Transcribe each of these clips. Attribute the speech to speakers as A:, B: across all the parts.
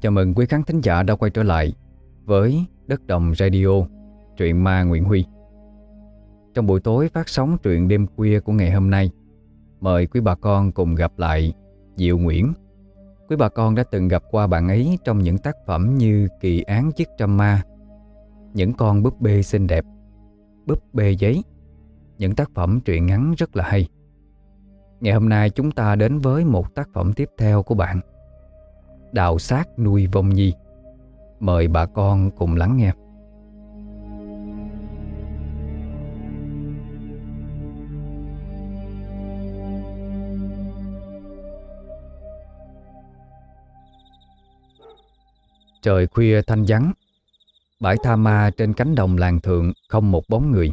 A: Chào mừng quý khán thính giả đã quay trở lại với Đất Đồng Radio, truyện ma Nguyễn Huy. Trong buổi tối phát sóng truyện đêm khuya của ngày hôm nay, mời quý bà con cùng gặp lại Diệu Nguyễn. Quý bà con đã từng gặp qua bạn ấy trong những tác phẩm như Kỳ án chiếc trăm ma, Những con búp bê xinh đẹp, Búp bê giấy, những tác phẩm truyện ngắn rất là hay. Ngày hôm nay chúng ta đến với một tác phẩm tiếp theo của bạn Đào xác nuôi vong nhi. Mời bà con cùng lắng nghe. Trời khuya thanh vắng, Bãi tha ma trên cánh đồng làng thượng không một bóng người.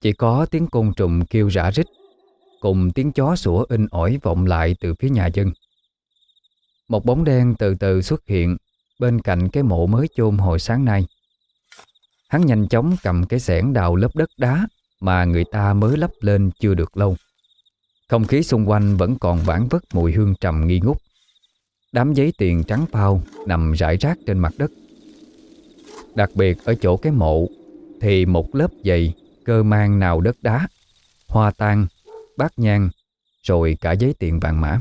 A: Chỉ có tiếng côn trùng kêu rã rít, Cùng tiếng chó sủa in ỏi vọng lại từ phía nhà dân. Một bóng đen từ từ xuất hiện Bên cạnh cái mộ mới chôn hồi sáng nay. Hắn nhanh chóng cầm cái xẻng đào lớp đất đá Mà người ta mới lấp lên chưa được lâu. Không khí xung quanh vẫn còn vãng vất mùi hương trầm nghi ngút. Đám giấy tiền trắng phao nằm rải rác trên mặt đất. Đặc biệt ở chỗ cái mộ Thì một lớp dày cơ mang nào đất đá Hoa tan bát nhang, rồi cả giấy tiền vàng mã.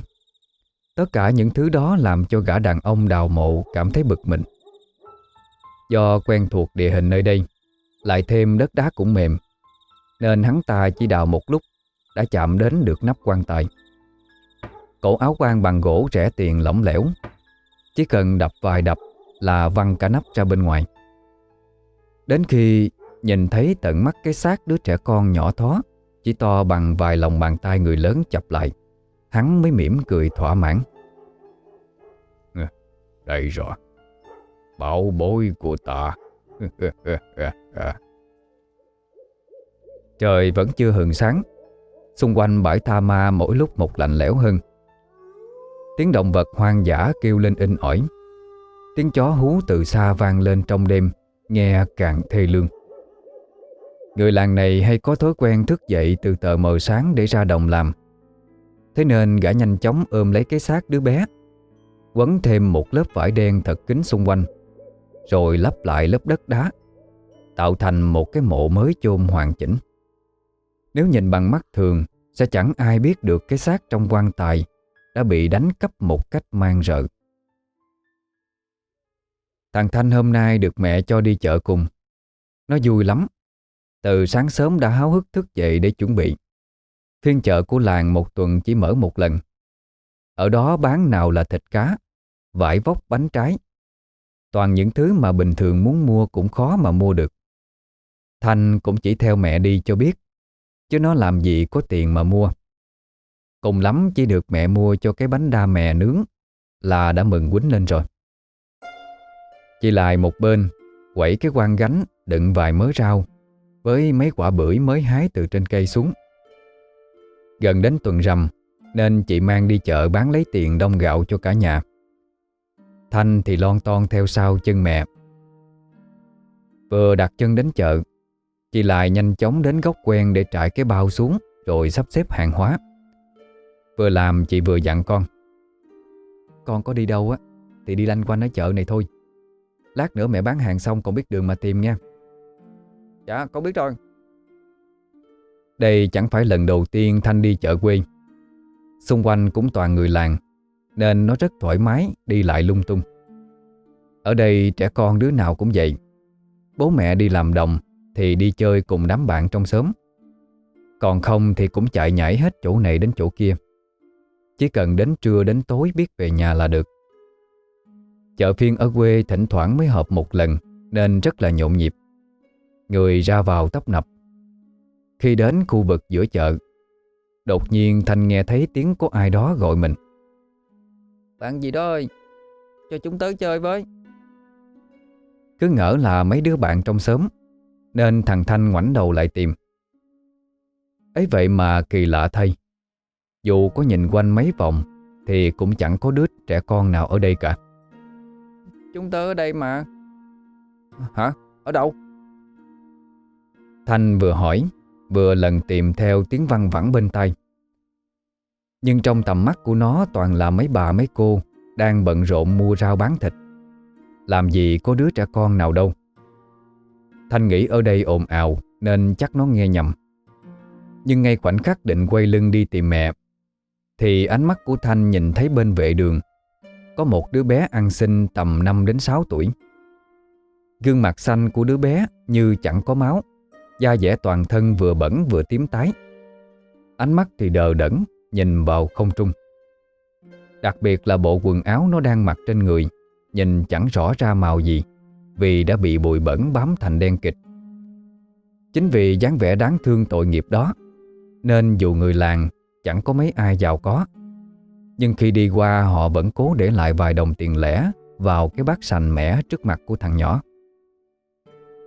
A: Tất cả những thứ đó làm cho gã đàn ông đào mộ cảm thấy bực mình. Do quen thuộc địa hình nơi đây, lại thêm đất đá cũng mềm, nên hắn ta chỉ đào một lúc đã chạm đến được nắp quan tài. Cổ áo quan bằng gỗ rẻ tiền lỏng lẻo, chỉ cần đập vài đập là văng cả nắp ra bên ngoài. Đến khi nhìn thấy tận mắt cái xác đứa trẻ con nhỏ thó chỉ to bằng vài lòng bàn tay người lớn chập lại Hắn mới mỉm cười thỏa mãn. Đây rồi. Bảo bối của ta. Trời vẫn chưa hừng sáng. Xung quanh bãi tha ma mỗi lúc một lạnh lẽo hơn. Tiếng động vật hoang dã kêu lên in ỏi. Tiếng chó hú từ xa vang lên trong đêm Nghe càng thê lương. Người làng này hay có thói quen thức dậy từ tờ mờ sáng để ra đồng làm Thế nên gã nhanh chóng ôm lấy cái xác đứa bé, Quấn thêm một lớp vải đen thật kín xung quanh, Rồi lắp lại lớp đất đá, Tạo thành một cái mộ mới chôn hoàn chỉnh. Nếu nhìn bằng mắt thường, Sẽ chẳng ai biết được cái xác trong quan tài Đã bị đánh cắp một cách mang rợ. Thằng Thanh hôm nay được mẹ cho đi chợ cùng. Nó vui lắm. Từ sáng sớm đã háo hức thức dậy để chuẩn bị. Phiên chợ của làng một tuần chỉ mở một lần. Ở đó bán nào là thịt cá, Vải vóc, bánh trái. Toàn những thứ mà bình thường muốn mua cũng khó mà mua được. Thanh cũng chỉ theo mẹ đi cho biết, Chứ nó làm gì có tiền mà mua. Cùng lắm chỉ được mẹ mua cho cái bánh đa mè nướng, Là đã mừng quýnh lên rồi. Chị lại một bên Quẩy cái quan gánh, đựng vài mớ rau, với mấy quả bưởi mới hái từ trên cây xuống. Gần đến tuần rằm nên chị mang đi chợ bán lấy tiền đông gạo cho cả nhà. Thanh thì lon ton theo sau chân mẹ. Vừa đặt chân đến chợ, chị lại nhanh chóng đến góc quen để trải cái bao xuống rồi sắp xếp hàng hóa. Vừa làm chị vừa dặn con. Con có đi đâu á thì đi lanh quanh ở chợ này thôi. Lát nữa mẹ bán hàng xong còn biết đường mà tìm nha.
B: Dạ con biết rồi
A: đây chẳng phải lần đầu tiên Thanh đi chợ quê. Xung quanh cũng toàn người làng, Nên nó rất thoải mái đi lại lung tung. Ở đây trẻ con đứa nào cũng vậy. Bố mẹ đi làm đồng Thì đi chơi cùng đám bạn trong xóm. Còn không thì cũng chạy nhảy hết chỗ này đến chỗ kia. Chỉ cần đến trưa đến tối biết về nhà là được. Chợ phiên ở quê thỉnh thoảng mới họp một lần, Nên rất là nhộn nhịp. Người ra vào tấp nập. Khi đến khu vực giữa chợ. Đột nhiên Thanh nghe thấy tiếng có ai đó gọi mình.
B: Bạn gì đó ơi Cho chúng tới chơi với.
A: Cứ ngỡ là mấy đứa bạn trong xóm Nên thằng Thanh ngoảnh đầu lại tìm. Ấy vậy mà kỳ lạ thay Dù có nhìn quanh mấy vòng Thì cũng chẳng có đứa trẻ con nào ở đây cả.
B: Chúng tớ ở đây mà. Hả? Ở đâu?
A: Thanh vừa hỏi Vừa lần tìm theo tiếng văng vẳng bên tay Nhưng trong tầm mắt của nó toàn là mấy bà mấy cô Đang bận rộn mua rau bán thịt. Làm gì có đứa trẻ con nào đâu. Thanh nghĩ ở đây ồn ào Nên chắc nó nghe nhầm. Nhưng ngay khoảnh khắc định quay lưng đi tìm mẹ, Thì ánh mắt của Thanh nhìn thấy bên vệ đường Có một đứa bé ăn xin tầm 5 đến 6 tuổi. Gương mặt xanh của đứa bé như chẳng có máu. Da dẻ toàn thân vừa bẩn vừa tím tái. Ánh mắt thì đờ đẫn, Nhìn vào không trung. Đặc biệt là bộ quần áo nó đang mặc trên người, Nhìn chẳng rõ ra màu gì, Vì đã bị bụi bẩn bám thành đen kịch Chính vì dáng vẻ đáng thương tội nghiệp đó, Nên dù người làng chẳng có mấy ai giàu có. Nhưng khi đi qua họ vẫn cố để lại vài đồng tiền lẻ Vào cái bát sành mẻ trước mặt của thằng nhỏ.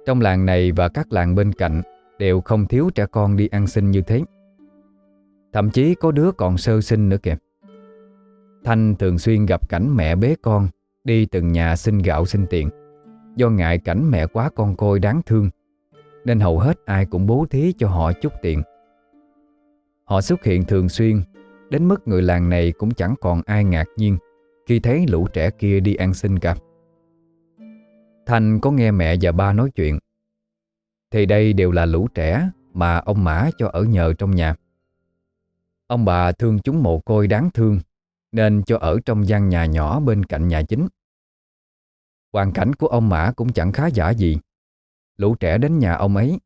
A: Trong làng này và các làng bên cạnh Đều không thiếu trẻ con đi ăn xin như thế. Thậm chí có đứa còn sơ sinh nữa kìa. Thanh thường xuyên gặp cảnh mẹ bế con, Đi từng nhà xin gạo xin tiền. Do ngại cảnh mẹ quá con côi đáng thương, Nên hầu hết ai cũng bố thí cho họ chút tiền. Họ xuất hiện thường xuyên, Đến mức người làng này cũng chẳng còn ai ngạc nhiên Khi thấy lũ trẻ kia đi ăn xin cả. Thanh có nghe mẹ và ba nói chuyện Thì đây đều là lũ trẻ Mà ông Mã cho ở nhờ trong nhà Ông bà thương chúng mồ côi đáng thương nên cho ở trong gian nhà nhỏ bên cạnh nhà chính. Hoàn cảnh của ông Mã cũng chẳng khá giả gì. Lũ trẻ đến nhà ông ấy,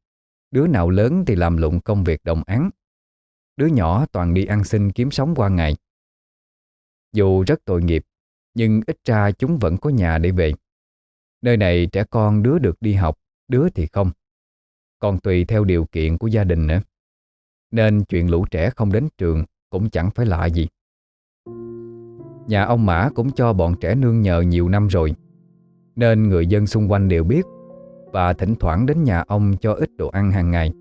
A: đứa nào lớn thì làm lụng công việc đồng án, đứa nhỏ toàn đi ăn xin kiếm sống qua ngày. Dù rất tội nghiệp, nhưng ít ra chúng vẫn có nhà để về. Nơi này trẻ con đứa được đi học, đứa thì không. Còn tùy theo điều kiện của gia đình nữa. Nên chuyện lũ trẻ không đến trường cũng chẳng phải lạ gì. Nhà ông Mã cũng cho bọn trẻ nương nhờ nhiều năm rồi Nên người dân xung quanh đều biết Và thỉnh thoảng đến nhà ông cho ít đồ ăn hàng ngày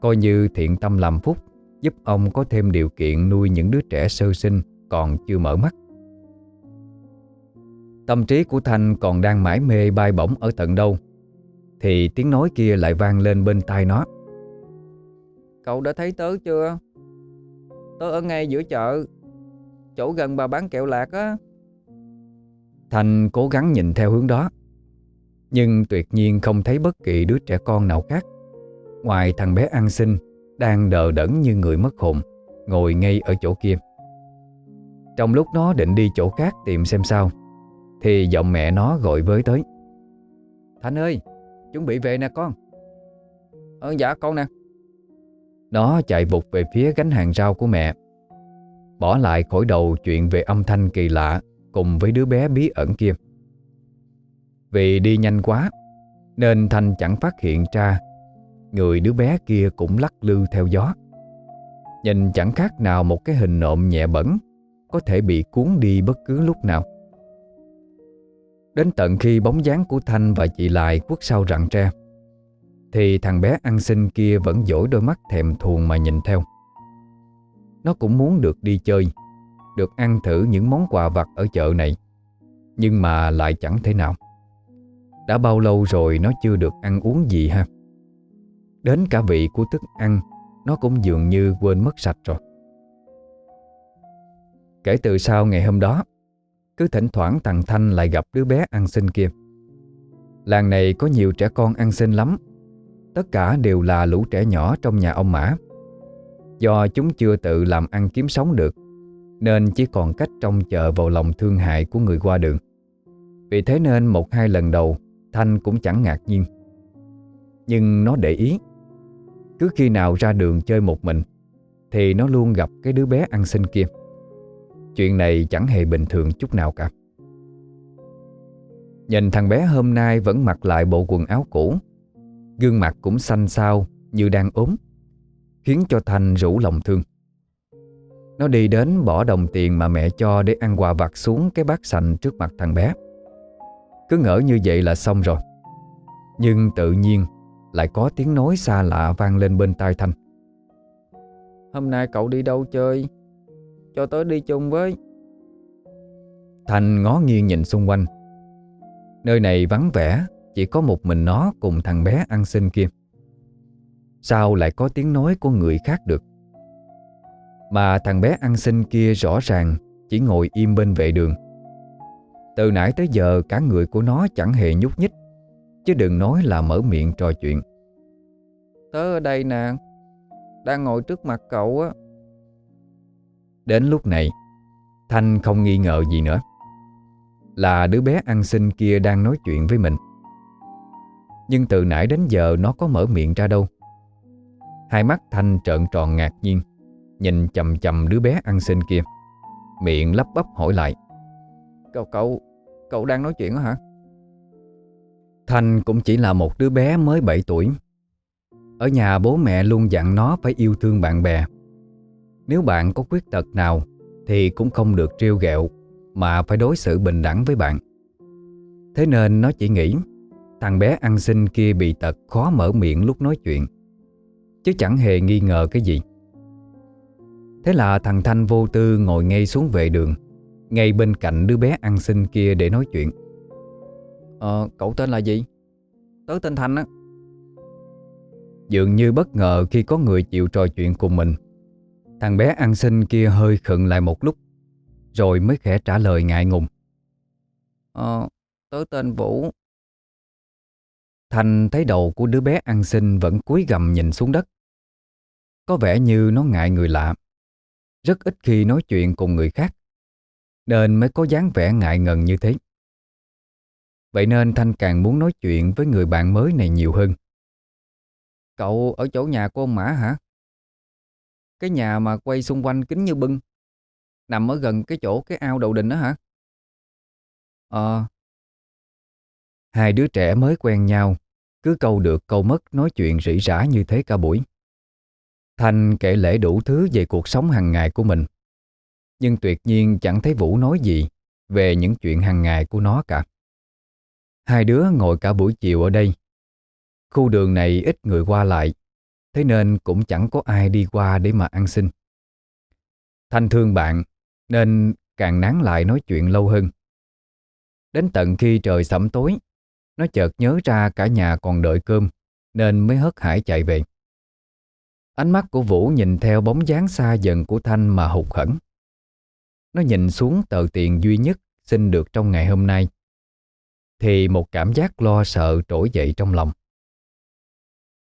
A: Coi như thiện tâm làm phúc Giúp ông có thêm điều kiện nuôi những đứa trẻ sơ sinh Còn chưa mở mắt Tâm trí của Thanh còn đang mãi mê bay bổng ở tận đâu. Thì tiếng nói kia lại vang lên bên tai nó.
B: Cậu đã thấy tớ chưa? Tớ ở ngay giữa chợ Chỗ gần bà bán kẹo lạc á.
A: Thành cố gắng nhìn theo hướng đó Nhưng tuyệt nhiên không thấy bất kỳ đứa trẻ con nào khác. Ngoài thằng bé ăn xin Đang đờ đẫn như người mất hồn Ngồi ngay ở chỗ kia. Trong lúc nó định đi chỗ khác tìm xem sao thì giọng mẹ nó gọi với tới.
B: Thành ơi, Chuẩn bị về nè con. Ờ dạ con nè.
A: Nó chạy vụt về phía gánh hàng rau của mẹ. Bỏ lại khỏi đầu chuyện về âm thanh kỳ lạ Cùng với đứa bé bí ẩn kia. Vì đi nhanh quá, Nên Thanh chẳng phát hiện ra Người đứa bé kia cũng lắc lư theo gió. Nhìn chẳng khác nào một cái hình nộm nhẹ bẩn, Có thể bị cuốn đi bất cứ lúc nào. Đến tận khi bóng dáng của Thanh và chị Lại quất sau rặng tre, Thì thằng bé ăn xin kia vẫn dỗi đôi mắt thèm thuồng mà nhìn theo. Nó cũng muốn được đi chơi, Được ăn thử những món quà vặt ở chợ này, Nhưng mà lại chẳng thể nào. Đã bao lâu rồi nó chưa được ăn uống gì ha? Đến cả vị của thức ăn, Nó cũng dường như quên mất sạch rồi. Kể từ sau ngày hôm đó cứ thỉnh thoảng thằng Thanh lại gặp đứa bé ăn xin kia. Làng này có nhiều trẻ con ăn xin lắm. Tất cả đều là lũ trẻ nhỏ trong nhà ông Mã. Do chúng chưa tự làm ăn kiếm sống được, Nên chỉ còn cách trông chờ vào lòng thương hại của người qua đường. Vì thế nên một hai lần đầu, Thanh cũng chẳng ngạc nhiên. Nhưng nó để ý, Cứ khi nào ra đường chơi một mình, Thì nó luôn gặp cái đứa bé ăn xin kia. Chuyện này chẳng hề bình thường chút nào cả. Nhìn thằng bé hôm nay vẫn mặc lại bộ quần áo cũ, Gương mặt cũng xanh xao như đang ốm, Khiến cho Thanh rủ lòng thương. Nó đi đến bỏ đồng tiền mà mẹ cho Để ăn quà vặt xuống cái bát sành trước mặt thằng bé. Cứ ngỡ như vậy là xong rồi. Nhưng tự nhiên Lại có tiếng nói xa lạ vang lên bên tai Thanh.
B: Hôm nay cậu đi đâu chơi? Cho tớ đi chung với
A: Thanh ngó nghiêng nhìn xung quanh. Nơi này vắng vẻ Chỉ có một mình nó cùng thằng bé ăn xin kia. Sao lại có tiếng nói của người khác được? Mà thằng bé ăn xin kia rõ ràng Chỉ ngồi im bên vệ đường. Từ nãy tới giờ cả người của nó chẳng hề nhúc nhích Chứ đừng nói là mở miệng trò chuyện.
B: Tớ ở đây nè Đang ngồi trước mặt cậu á
A: Đến lúc này Thanh không nghi ngờ gì nữa. Là đứa bé ăn xin kia đang nói chuyện với mình. Nhưng từ nãy đến giờ nó có mở miệng ra đâu. Hai mắt Thanh trợn tròn ngạc nhiên Nhìn chầm chầm đứa bé ăn xin kia. Miệng lắp bắp hỏi lại
B: Cậu, cậu, cậu đang nói chuyện hả?
A: Thanh cũng chỉ là một đứa bé mới 7 tuổi. Ở nhà bố mẹ luôn dặn nó phải yêu thương bạn bè. Nếu bạn có khuyết tật nào Thì cũng không được trêu ghẹo Mà phải đối xử bình đẳng với bạn. Thế nên nó chỉ nghĩ Thằng bé ăn xin kia bị tật khó mở miệng lúc nói chuyện Chứ chẳng hề nghi ngờ cái gì. Thế là thằng Thanh vô tư ngồi ngay xuống vệ đường Ngay bên cạnh đứa bé ăn xin kia để nói chuyện.
B: Ờ, cậu tên là gì? Tớ tên Thanh á.
A: Dường như bất ngờ khi có người chịu trò chuyện cùng mình Thằng bé ăn xin kia hơi khựng lại một lúc Rồi mới khẽ trả lời ngại ngùng.
B: Ờ, tớ tên Vũ.
A: Thành thấy đầu của đứa bé ăn xin vẫn cúi gầm nhìn xuống đất. Có vẻ như nó ngại người lạ. Rất ít khi nói chuyện cùng người khác Nên mới có dáng vẻ ngại ngần như thế. Vậy nên Thanh càng muốn nói chuyện với người bạn mới này nhiều hơn.
B: Cậu ở chỗ nhà của ông Mã hả? Cái nhà mà quay xung quanh kính như bưng. Nằm ở gần cái chỗ cái ao đầu đình đó hả?
A: Ờ. Hai đứa trẻ mới quen nhau, Cứ câu được câu mất nói chuyện rỉ rả như thế cả buổi. Thanh kể lễ đủ thứ về cuộc sống hàng ngày của mình. Nhưng tuyệt nhiên chẳng thấy Vũ nói gì Về những chuyện hàng ngày của nó cả. Hai đứa ngồi cả buổi chiều ở đây. Khu đường này ít người qua lại Thế nên cũng chẳng có ai đi qua để mà ăn xin. Thanh thương bạn, Nên càng nán lại nói chuyện lâu hơn. Đến tận khi trời sẩm tối, Nó chợt nhớ ra cả nhà còn đợi cơm, Nên mới hớt hải chạy về. Ánh mắt của Vũ nhìn theo bóng dáng xa dần của Thanh mà hụt hẫng. Nó nhìn xuống tờ tiền duy nhất xin được trong ngày hôm nay. Thì một cảm giác lo sợ trỗi dậy trong lòng.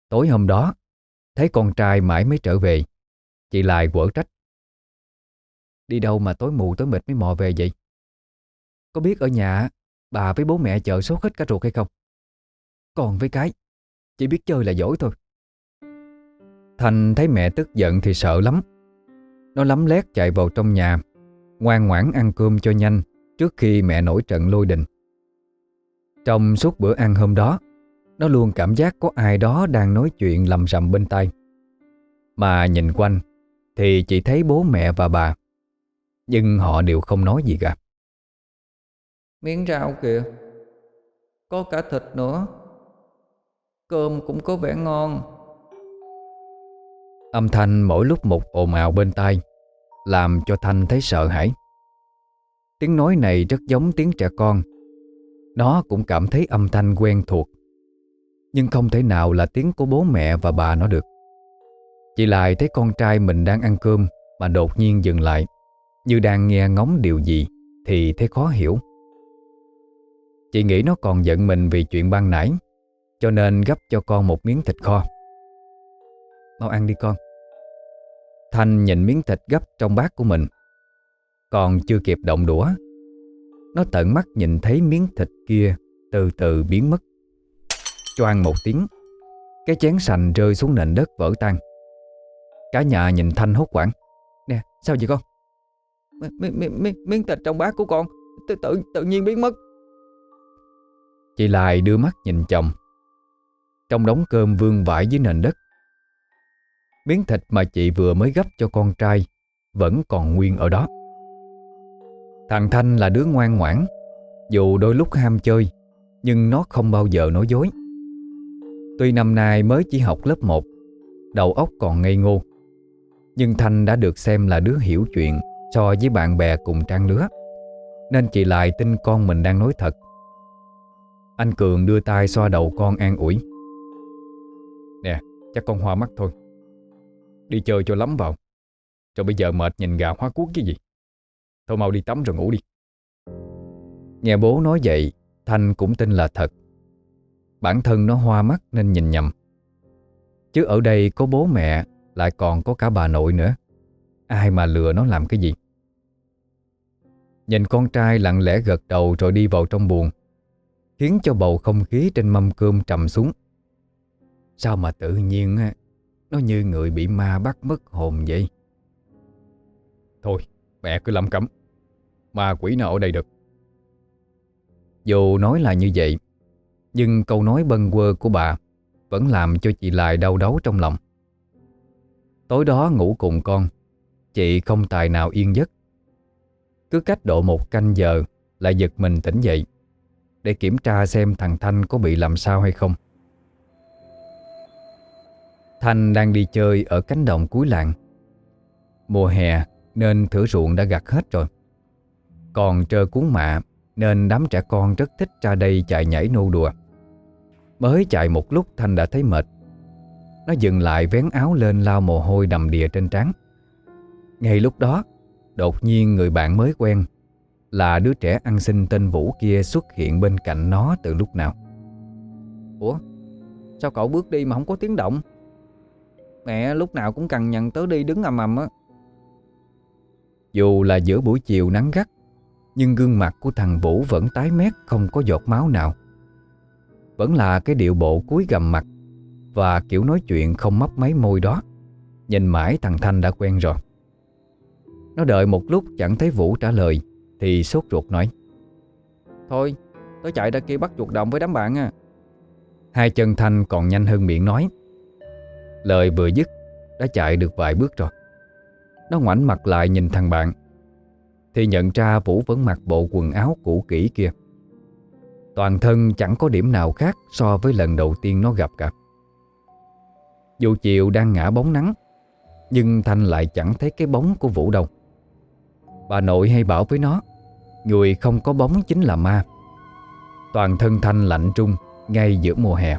A: Tối hôm đó Thấy con trai mãi mới trở về. Chị lại quở trách. Đi đâu mà tối mù tối mịt mới mò về vậy? Có biết ở nhà Bà với bố mẹ chợ sốt hết cả ruột hay không? Còn với cái, Chỉ biết chơi là giỏi thôi. Thành thấy mẹ tức giận thì sợ lắm. Nó lắm lét chạy vào trong nhà, Ngoan ngoãn ăn cơm cho nhanh Trước khi mẹ nổi trận lôi đình. Trong suốt bữa ăn hôm đó nó luôn cảm giác có ai đó đang nói chuyện lầm rầm bên tai. Mà nhìn quanh Thì chỉ thấy bố mẹ và bà. Nhưng họ đều không nói gì cả.
B: Miếng rau kìa. Có cả thịt nữa. Cơm cũng có vẻ ngon.
A: Âm thanh mỗi lúc một ồn ào bên tai Làm cho Thanh thấy sợ hãi. Tiếng nói này rất giống tiếng trẻ con. Nó cũng cảm thấy âm thanh quen thuộc nhưng không thể nào là tiếng của bố mẹ và bà nó được. Chị lại thấy con trai mình đang ăn cơm Mà đột nhiên dừng lại. Như đang nghe ngóng điều gì Thì thấy khó hiểu. Chị nghĩ nó còn giận mình vì chuyện ban nãy, Cho nên gấp cho con một miếng thịt kho. Mau ăn đi con. Thanh nhìn miếng thịt gấp trong bát của mình. Còn chưa kịp động đũa, Nó tận mắt nhìn thấy miếng thịt kia Từ từ biến mất. Choang một tiếng. Cái chén sành rơi xuống nền đất vỡ tan. Cả nhà nhìn Thanh hốt quảng Nè sao vậy con?
B: Mi, mi, mi, Miếng thịt trong bát của con tự, tự, tự nhiên biến mất.
A: Chị Lai đưa mắt nhìn chồng. Trong đống cơm vương vãi dưới nền đất. Miếng thịt mà chị vừa mới gấp cho con trai Vẫn còn nguyên ở đó. Thằng Thanh là đứa ngoan ngoãn Dù đôi lúc ham chơi Nhưng nó không bao giờ nói dối. Tuy năm nay mới chỉ học lớp 1 Đầu óc còn ngây ngô. Nhưng Thanh đã được xem là đứa hiểu chuyện So với bạn bè cùng trang lứa Nên chị lại tin con mình đang nói thật. Anh Cường đưa tay xoa đầu con an ủi. Nè, chắc con hoa mắt thôi. Đi chơi cho lắm vào. Rồi bây giờ mệt nhìn gà hóa cuốc cái gì? Thôi mau đi tắm rồi ngủ đi. Nghe bố nói vậy Thanh cũng tin là thật. Bản thân nó hoa mắt nên nhìn nhầm. Chứ ở đây có bố mẹ, Lại còn có cả bà nội nữa. Ai mà lừa nó làm cái gì? Nhìn con trai lặng lẽ gật đầu rồi đi vào trong buồn Khiến cho bầu không khí trên mâm cơm trầm xuống. Sao mà tự nhiên Nó như người bị ma bắt mất hồn vậy?
C: Thôi mẹ cứ lầm cấm Ma quỷ nào ở đây được?
A: Dù nói là như vậy nhưng câu nói bâng quơ của bà Vẫn làm cho chị lại đau đớn trong lòng. Tối đó ngủ cùng con, Chị không tài nào yên giấc. Cứ cách độ một canh giờ Lại giật mình tỉnh dậy Để kiểm tra xem thằng Thanh có bị làm sao hay không. Thanh đang đi chơi ở cánh đồng cuối làng. Mùa hè nên thửa ruộng đã gặt hết rồi. Còn trơ cuốn mạ nên đám trẻ con rất thích ra đây chạy nhảy nô đùa. Mới chạy một lúc, Thanh đã thấy mệt. Nó dừng lại vén áo lên lao mồ hôi đầm đìa trên trán. Ngay lúc đó, Đột nhiên người bạn mới quen, Là đứa trẻ ăn xin tên Vũ kia xuất hiện bên cạnh nó từ lúc nào.
B: Ủa, Sao cậu bước đi mà không có tiếng động? Mẹ lúc nào cũng cần nhận tớ đi đứng ầm ầm á.
A: Dù là giữa buổi chiều nắng gắt nhưng gương mặt của thằng Vũ vẫn tái mét không có giọt máu nào. Vẫn là cái điệu bộ cúi gầm mặt Và kiểu nói chuyện không mấp máy môi đó. Nhìn mãi thằng Thanh đã quen rồi. Nó đợi một lúc chẳng thấy Vũ trả lời Thì sốt ruột nói.
B: Thôi tớ chạy ra kia bắt chuột đồng với đám bạn à.
A: Hai chân Thanh còn nhanh hơn miệng nói. Lời vừa dứt Đã chạy được vài bước rồi. Nó ngoảnh mặt lại nhìn thằng bạn thì nhận ra Vũ vẫn mặc bộ quần áo cũ kỹ kia. Toàn thân chẳng có điểm nào khác So với lần đầu tiên nó gặp cả Dù chiều đang ngã bóng nắng, Nhưng Thanh lại chẳng thấy cái bóng của Vũ đâu. Bà nội hay bảo với nó, Người không có bóng chính là ma. Toàn thân Thanh lạnh trung, Ngay giữa mùa hè.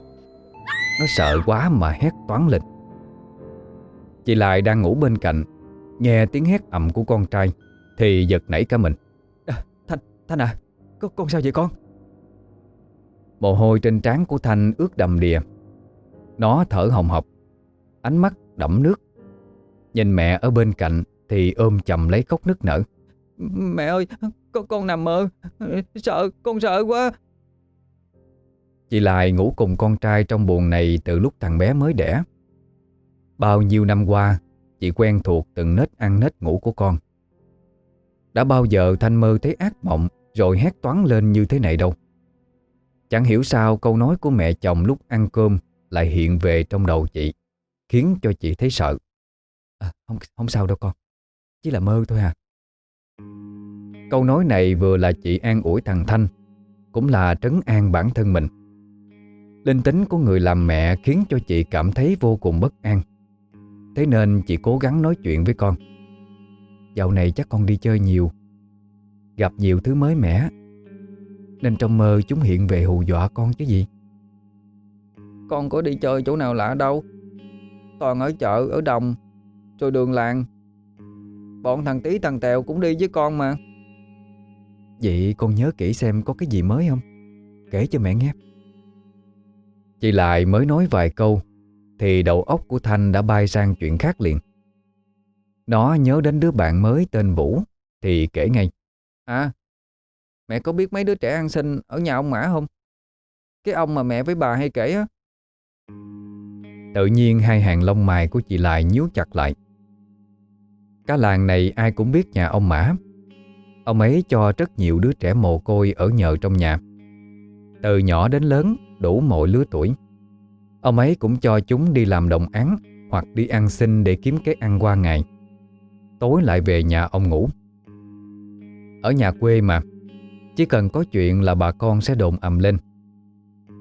A: Nó sợ quá mà hét toán lên. Chị lại đang ngủ bên cạnh, Nghe tiếng hét ầm của con trai. Thì giật nảy cả mình.
B: À, Thanh, Thanh à con, con sao vậy con?
A: Mồ hôi trên trán của Thanh ướt đầm đìa. Nó thở hồng hộc Ánh mắt đẫm nước. Nhìn mẹ ở bên cạnh Thì ôm chầm lấy khóc nức nở.
B: Mẹ ơi con, con nằm mơ Sợ con sợ quá.
A: Chị lại ngủ cùng con trai trong buồng này Từ lúc thằng bé mới đẻ. Bao nhiêu năm qua Chị quen thuộc từng nết ăn nết ngủ của con đã bao giờ Thanh mơ thấy ác mộng Rồi hét toán lên như thế này đâu? Chẳng hiểu sao câu nói của mẹ chồng lúc ăn cơm Lại hiện về trong đầu chị Khiến cho chị thấy sợ. À, không, không sao đâu con Chỉ là mơ thôi à. Câu nói này vừa là chị an ủi thằng Thanh Cũng là trấn an bản thân mình. Linh tính của người làm mẹ khiến cho chị cảm thấy vô cùng bất an. Thế nên chị cố gắng nói chuyện với con. Dạo này chắc con đi chơi nhiều. Gặp nhiều thứ mới mẻ. Nên trong mơ chúng hiện về hù dọa con chứ gì.
B: Con có đi chơi chỗ nào lạ đâu. Toàn ở chợ, ở đồng Rồi đường làng. Bọn thằng tí thằng tèo cũng đi với con mà.
A: Vậy con nhớ kỹ xem có cái gì mới không? Kể cho mẹ nghe. Chị lại mới nói vài câu thì đầu óc của Thanh đã bay sang chuyện khác liền. Nó nhớ đến đứa bạn mới tên Vũ thì kể ngay.
B: À, mẹ có biết mấy đứa trẻ ăn xin ở nhà ông Mã không? Cái ông mà mẹ với bà hay kể á.
A: Tự nhiên hai hàng lông mày của chị lại nhíu chặt lại. Cả làng này ai cũng biết nhà ông Mã. Ông ấy cho rất nhiều đứa trẻ mồ côi ở nhờ trong nhà. Từ nhỏ đến lớn đủ mọi lứa tuổi. Ông ấy cũng cho chúng đi làm đồng án hoặc đi ăn xin để kiếm cái ăn qua ngày. Tối lại về nhà ông ngủ. Ở nhà quê mà, chỉ cần có chuyện là bà con sẽ đồn ầm lên.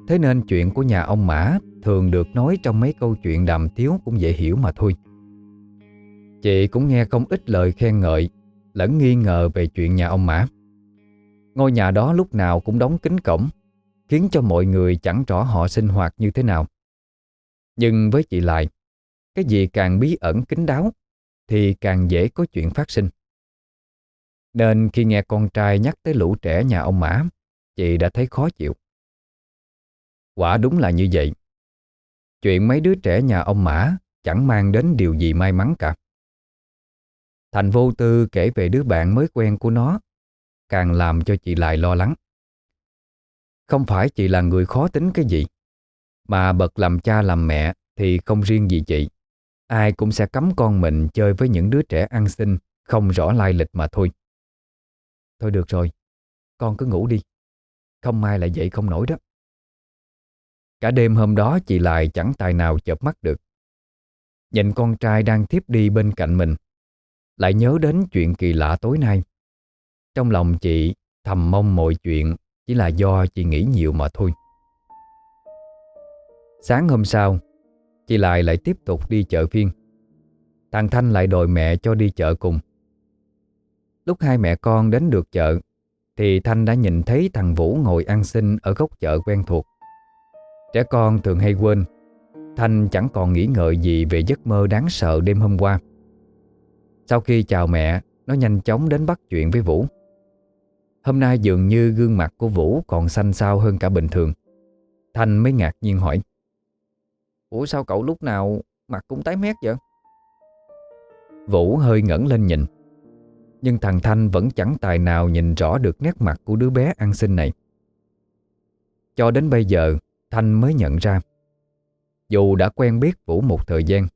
A: Thế nên chuyện của nhà ông Mã thường được nói trong mấy câu chuyện đàm tiếu cũng dễ hiểu mà thôi. Chị cũng nghe không ít lời khen ngợi lẫn nghi ngờ về chuyện nhà ông Mã. Ngôi nhà đó lúc nào cũng đóng kín cổng, khiến cho mọi người chẳng rõ họ sinh hoạt như thế nào. Nhưng với chị lại, cái gì càng bí ẩn kín đáo thì càng dễ có chuyện phát sinh. Nên khi nghe con trai nhắc tới lũ trẻ nhà ông Mã, Chị đã thấy khó chịu. Quả đúng là như vậy. Chuyện mấy đứa trẻ nhà ông Mã Chẳng mang đến điều gì may mắn cả. Thành vô tư kể về đứa bạn mới quen của nó Càng làm cho chị lại lo lắng. Không phải chị là người khó tính cái gì Mà bậc làm cha làm mẹ Thì không riêng gì chị. Ai cũng sẽ cấm con mình chơi với những đứa trẻ ăn xin, Không rõ lai lịch mà thôi. Thôi được rồi, Con cứ ngủ đi. Không mai lại dậy không nổi đó. Cả đêm hôm đó chị lại chẳng tài nào chợp mắt được. Nhìn con trai đang thiếp đi bên cạnh mình, Lại nhớ đến chuyện kỳ lạ tối nay. Trong lòng chị thầm mong mọi chuyện Chỉ là do chị nghĩ nhiều mà thôi. Sáng hôm sau Chị lại lại tiếp tục đi chợ phiên. Thằng Thanh lại đòi mẹ cho đi chợ cùng. Lúc hai mẹ con đến được chợ, Thì Thanh đã nhìn thấy thằng Vũ ngồi ăn xin ở góc chợ quen thuộc. Trẻ con thường hay quên, Thanh chẳng còn nghĩ ngợi gì về giấc mơ đáng sợ đêm hôm qua. Sau khi chào mẹ, Nó nhanh chóng đến bắt chuyện với Vũ. Hôm nay dường như gương mặt của Vũ còn xanh xao hơn cả bình thường. Thanh mới ngạc nhiên hỏi
B: Ủa, sao cậu lúc nào mặt cũng tái mét vậy?
A: Vũ hơi ngẩng lên nhìn, Nhưng thằng Thanh vẫn chẳng tài nào nhìn rõ được nét mặt của đứa bé ăn xin này Cho đến bây giờ, Thanh mới nhận ra, Dù đã quen biết Vũ một thời gian,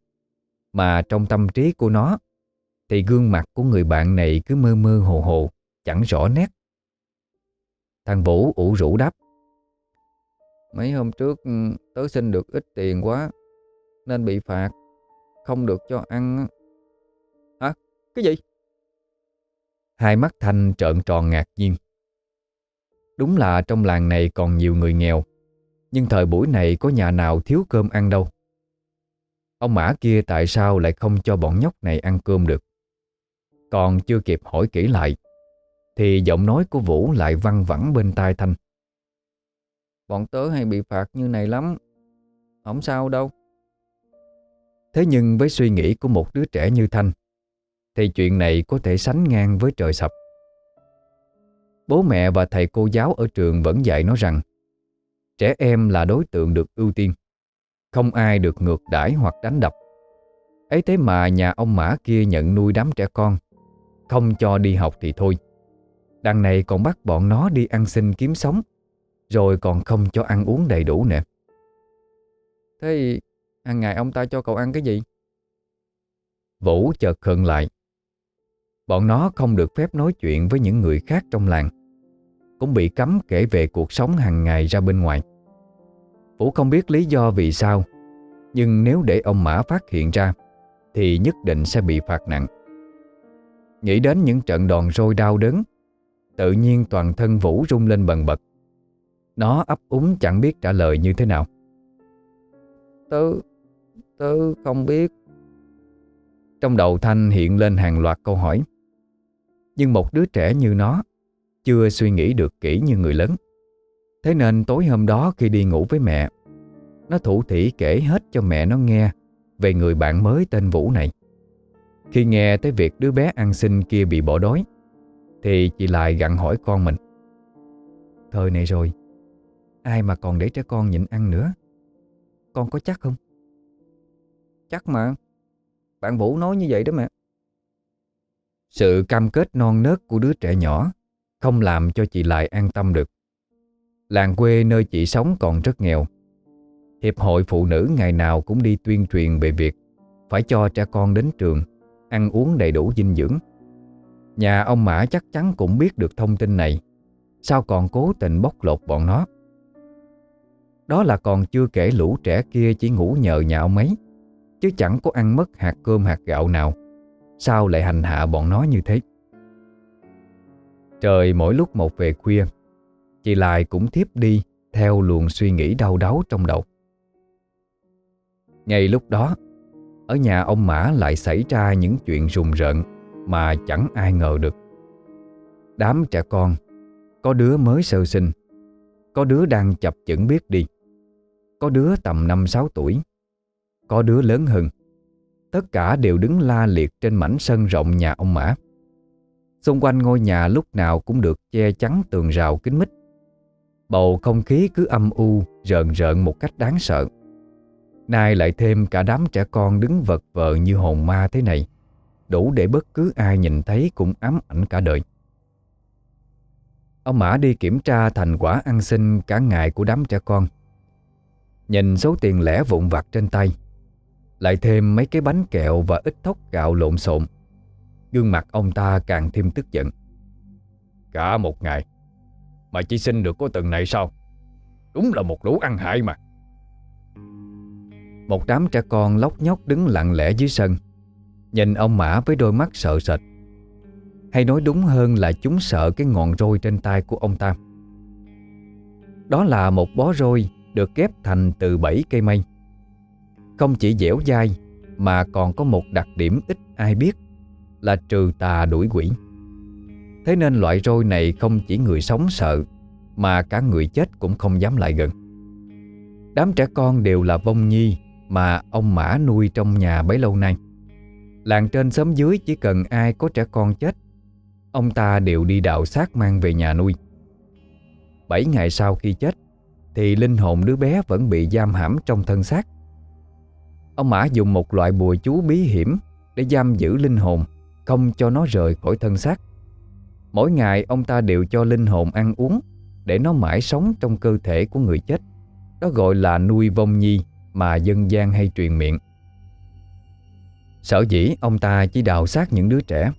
A: Mà trong tâm trí của nó, Thì gương mặt của người bạn này cứ mơ mơ hồ hồ, Chẳng rõ nét Thằng Vũ ủ rũ đáp
B: Mấy hôm trước ừ, tớ xin được ít tiền quá, Nên bị phạt, Không được cho ăn Hả? Cái gì?
A: Hai mắt Thanh trợn tròn ngạc nhiên. Đúng là trong làng này còn nhiều người nghèo, Nhưng thời buổi này có nhà nào thiếu cơm ăn đâu. Ông Mã kia tại sao lại không cho bọn nhóc này ăn cơm được? Còn chưa kịp hỏi kỹ lại, Thì giọng nói của Vũ lại văng vẳng bên tai Thanh.
B: Bọn tớ hay bị phạt như này lắm. Không sao đâu.
A: Thế nhưng với suy nghĩ của một đứa trẻ như Thanh, Thì chuyện này có thể sánh ngang với trời sập. Bố mẹ và thầy cô giáo ở trường vẫn dạy nó rằng, Trẻ em là đối tượng được ưu tiên, Không ai được ngược đãi hoặc đánh đập. Ấy thế mà nhà ông Mã kia nhận nuôi đám trẻ con, Không cho đi học thì thôi. Đằng này còn bắt bọn nó đi ăn xin kiếm sống rồi còn không cho ăn uống đầy đủ nè.
B: Thế hàng ngày ông ta cho cậu ăn cái gì?
A: Vũ chợt khựng lại. Bọn nó không được phép nói chuyện với những người khác trong làng. Cũng bị cấm kể về cuộc sống hàng ngày ra bên ngoài. Vũ không biết lý do vì sao Nhưng nếu để ông Mã phát hiện ra Thì nhất định sẽ bị phạt nặng. Nghĩ đến những trận đòn roi đau đớn Tự nhiên toàn thân Vũ rung lên bần bật nó ấp úng chẳng biết trả lời như thế nào.
B: Tớ... tớ không biết.
A: Trong đầu Thanh hiện lên hàng loạt câu hỏi. Nhưng một đứa trẻ như nó Chưa suy nghĩ được kỹ như người lớn. Thế nên tối hôm đó khi đi ngủ với mẹ, Nó thủ thỉ kể hết cho mẹ nó nghe Về người bạn mới tên Vũ này. Khi nghe tới việc đứa bé ăn xin kia bị bỏ đói, Thì chị lại gặn hỏi con mình. Thời này rồi Ai mà còn để trẻ con nhịn ăn nữa? Con có chắc không?
B: Chắc mà. Bạn Vũ nói như vậy đó mẹ
A: Sự cam kết non nớt của đứa trẻ nhỏ Không làm cho chị lại an tâm được. Làng quê nơi chị sống còn rất nghèo. Hiệp hội phụ nữ ngày nào cũng đi tuyên truyền về việc Phải cho trẻ con đến trường, Ăn uống đầy đủ dinh dưỡng. Nhà ông Mã chắc chắn cũng biết được thông tin này. Sao còn cố tình bóc lột bọn nó? Đó là còn chưa kể lũ trẻ kia chỉ ngủ nhờ nhà ông ấy Chứ chẳng có ăn mất hạt cơm hạt gạo nào. Sao lại hành hạ bọn nó như thế? Trời mỗi lúc một về khuya, Chị lại cũng thiếp đi Theo luồng suy nghĩ đau đáu trong đầu. Ngay lúc đó, Ở nhà ông Mã lại xảy ra những chuyện rùng rợn Mà chẳng ai ngờ được. Đám trẻ con, Có đứa mới sơ sinh, Có đứa đang chập chững biết đi có đứa tầm 5-6 tuổi. Có đứa lớn hơn. Tất cả đều đứng la liệt trên mảnh sân rộng nhà ông Mã. Xung quanh ngôi nhà lúc nào cũng được che chắn tường rào kín mít. Bầu không khí cứ âm u Rợn rợn một cách đáng sợ. Nay lại thêm cả đám trẻ con đứng vật vờ như hồn ma thế này, Đủ để bất cứ ai nhìn thấy cũng ám ảnh cả đời. Ông Mã đi kiểm tra thành quả ăn xin cả ngày của đám trẻ con. Nhìn số tiền lẻ vụn vặt trên tay. Lại thêm mấy cái bánh kẹo và ít thóc gạo lộn xộn. Gương mặt ông ta càng thêm tức giận.
C: Cả một ngày, Mà chỉ xin được có từng này sao? Đúng là một lũ ăn hại mà.
A: Một đám trẻ con lóc nhóc đứng lặng lẽ dưới sân. Nhìn ông Mã với đôi mắt sợ sệt. Hay nói đúng hơn là chúng sợ cái ngọn roi trên tay của ông ta. Đó là một bó roi được ghép thành từ bảy cây mây. Không chỉ dẻo dai, mà còn có một đặc điểm ít ai biết là trừ tà đuổi quỷ. Thế nên loại roi này không chỉ người sống sợ, Mà cả người chết cũng không dám lại gần. Đám trẻ con đều là vong nhi Mà ông Mã nuôi trong nhà bấy lâu nay. Làng trên xóm dưới chỉ cần ai có trẻ con chết, Ông ta đều đi đạo xác mang về nhà nuôi. Bảy ngày sau khi chết thì linh hồn đứa bé vẫn bị giam hãm trong thân xác. Ông Mã dùng một loại bùa chú bí hiểm Để giam giữ linh hồn, Không cho nó rời khỏi thân xác. Mỗi ngày, ông ta đều cho linh hồn ăn uống Để nó mãi sống trong cơ thể của người chết. Đó gọi là nuôi vong nhi Mà dân gian hay truyền miệng. Sở dĩ ông ta chỉ đào xác những đứa trẻ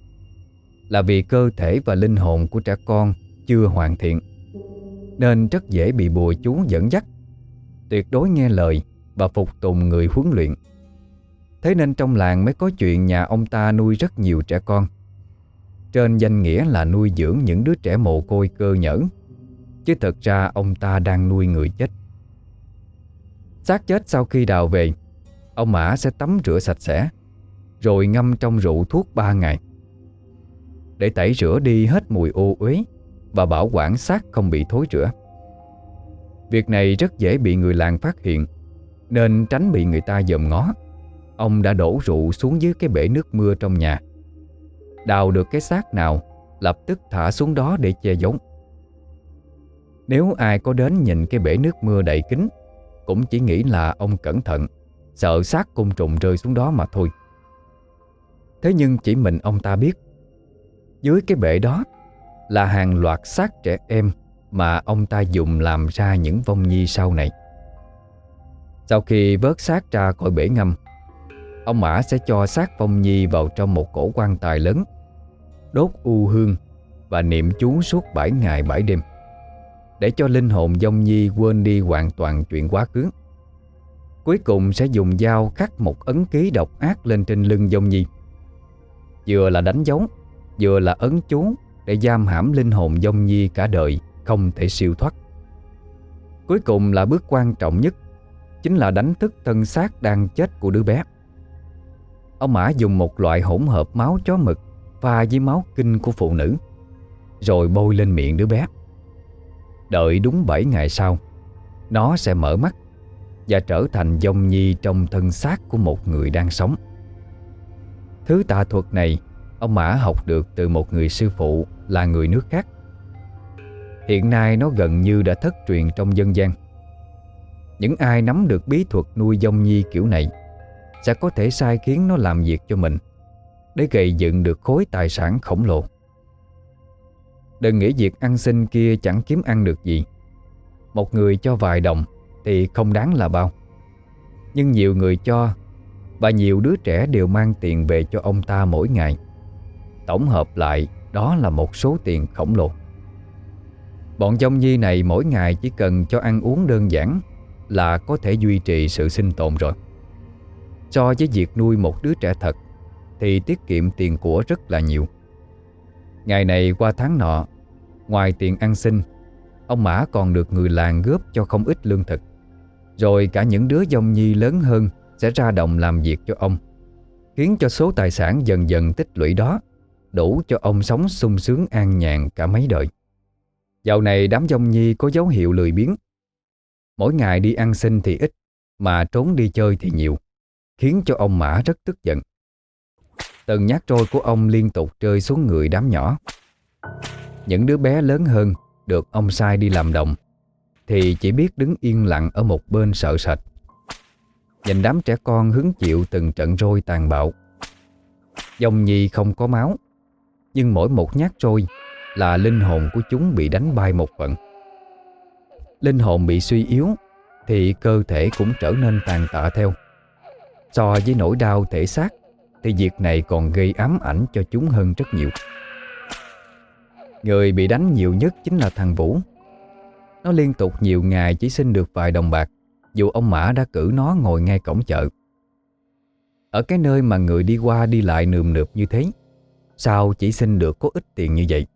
A: Là vì cơ thể và linh hồn của trẻ con chưa hoàn thiện. Nên rất dễ bị bùa chú dẫn dắt. Tuyệt đối nghe lời và phục tùng người huấn luyện. Thế nên trong làng mới có chuyện nhà ông ta nuôi rất nhiều trẻ con. Trên danh nghĩa là nuôi dưỡng những đứa trẻ mồ côi cơ nhở, Chứ thật ra ông ta đang nuôi người chết. Xác chết sau khi đào về, Ông Mã sẽ tắm rửa sạch sẽ, rồi ngâm trong rượu thuốc 3 ngày. Để tẩy rửa đi hết mùi ô uế và bảo quản xác không bị thối rữa Việc này rất dễ bị người làng phát hiện, Nên tránh bị người ta dòm ngó. Ông đã đổ rượu xuống dưới cái bể nước mưa trong nhà. Đào được cái xác nào, Lập tức thả xuống đó để che giấu. Nếu ai có đến nhìn cái bể nước mưa đầy kính Cũng chỉ nghĩ là ông cẩn thận, Sợ xác côn trùng rơi xuống đó mà thôi. Thế nhưng chỉ mình ông ta biết, Dưới cái bể đó là hàng loạt xác trẻ em Mà ông ta dùng làm ra những vong nhi sau này. Sau khi vớt xác ra khỏi bể ngâm Ông Mã sẽ cho xác vong nhi vào trong một cổ quan tài lớn, Đốt u hương Và niệm chú suốt 7 ngày 7 đêm Để cho linh hồn vong nhi quên đi hoàn toàn chuyện quá khứ. Cuối cùng sẽ dùng dao khắc một ấn ký độc ác lên trên lưng vong nhi. Vừa là đánh dấu, Vừa là ấn chú để giam hãm linh hồn dông nhi cả đời, Không thể siêu thoát. Cuối cùng là bước quan trọng nhất, Chính là đánh thức thân xác đang chết của đứa bé. Ông Mã dùng một loại hỗn hợp máu chó mực Pha với máu kinh của phụ nữ, Rồi bôi lên miệng đứa bé. Đợi đúng 7 ngày sau, Nó sẽ mở mắt Và trở thành dông nhi trong thân xác của một người đang sống. Thứ tà thuật này, Ông Mã học được từ một người sư phụ là người nước khác. Hiện nay nó gần như đã thất truyền trong dân gian. Những ai nắm được bí thuật nuôi dông nhi kiểu này Sẽ có thể sai khiến nó làm việc cho mình Để gây dựng được khối tài sản khổng lồ. Đừng nghĩ việc ăn xin kia chẳng kiếm ăn được gì. Một người cho vài đồng Thì không đáng là bao. Nhưng nhiều người cho và nhiều đứa trẻ đều mang tiền về cho ông ta mỗi ngày. Tổng hợp lại đó là một số tiền khổng lồ. Bọn dông nhi này mỗi ngày chỉ cần cho ăn uống đơn giản Là có thể duy trì sự sinh tồn rồi. So với việc nuôi một đứa trẻ thật Thì tiết kiệm tiền của rất là nhiều. Ngày này qua tháng nọ Ngoài tiền ăn xin Ông Mã còn được người làng góp cho không ít lương thực. Rồi cả những đứa dông nhi lớn hơn sẽ ra đồng làm việc cho ông, khiến cho số tài sản dần dần tích lũy đó đủ cho ông sống sung sướng an nhàn cả mấy đời. Dạo này đám dông nhi có dấu hiệu lười biếng. Mỗi ngày đi ăn xin thì ít, mà trốn đi chơi thì nhiều, khiến cho ông Mã rất tức giận. Từng nhát trôi của ông liên tục rơi xuống người đám nhỏ. Những đứa bé lớn hơn được ông sai đi làm đồng, Thì chỉ biết đứng yên lặng ở một bên sợ sệt Nhìn đám trẻ con hứng chịu từng trận roi tàn bạo Dòng nhi không có máu nhưng mỗi một nhát trôi Là linh hồn của chúng bị đánh bay một phần. Linh hồn bị suy yếu Thì cơ thể cũng trở nên tàn tạ theo. So với nỗi đau thể xác Thì việc này còn gây ám ảnh cho chúng hơn rất nhiều. Người bị đánh nhiều nhất chính là thằng Vũ. Nó liên tục nhiều ngày chỉ xin được vài đồng bạc, Dù ông Mã đã cử nó ngồi ngay cổng chợ. Ở cái nơi mà người đi qua đi lại nườm nượp như thế Sao chỉ xin được có ít tiền như vậy?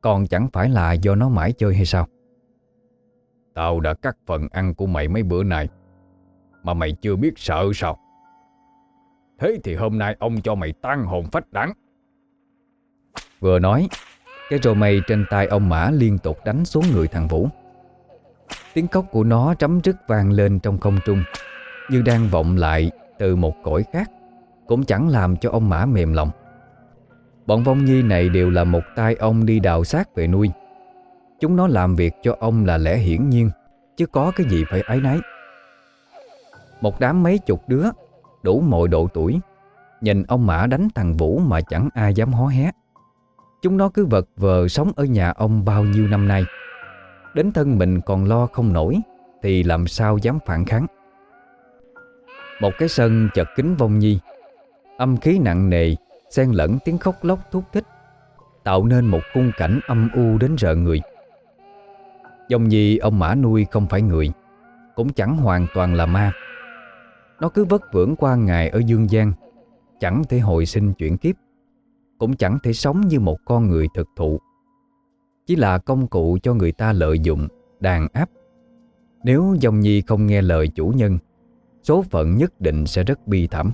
A: Còn chẳng phải là do nó mãi chơi hay sao?
C: Tao đã cắt phần ăn của mày mấy bữa nay Mà mày chưa biết sợ sao? Thế thì hôm nay ông cho mày tan hồn phách đáng
A: Vừa nói Cái rô mây trên tay ông Mã liên tục đánh xuống người thằng Vũ. Tiếng khóc của nó trấm rứt vang lên trong không trung Như đang vọng lại từ một cõi khác Cũng chẳng làm cho ông Mã mềm lòng Bọn vong nhi này đều là một tay ông đi đào xác về nuôi. Chúng nó làm việc cho ông là lẽ hiển nhiên, Chứ có cái gì phải ái náy. Một đám mấy chục đứa, Đủ mọi độ tuổi, Nhìn ông Mã đánh thằng Vũ mà chẳng ai dám hó hé. Chúng nó cứ vật vờ sống ở nhà ông bao nhiêu năm nay. Đến thân mình còn lo không nổi, Thì làm sao dám phản kháng. Một cái sân chật kính vong nhi. Âm khí nặng nề Xen lẫn tiếng khóc lóc thúc thích, Tạo nên một khung cảnh âm u đến rợ người. Dòng gì ông Mã nuôi không phải người, Cũng chẳng hoàn toàn là ma. Nó cứ vất vưởng qua ngày ở dương gian, Chẳng thể hồi sinh chuyển kiếp, Cũng chẳng thể sống như một con người thực thụ. Chỉ là công cụ cho người ta lợi dụng, Đàn áp. Nếu dòng nhi không nghe lời chủ nhân, Số phận nhất định sẽ rất bi thảm.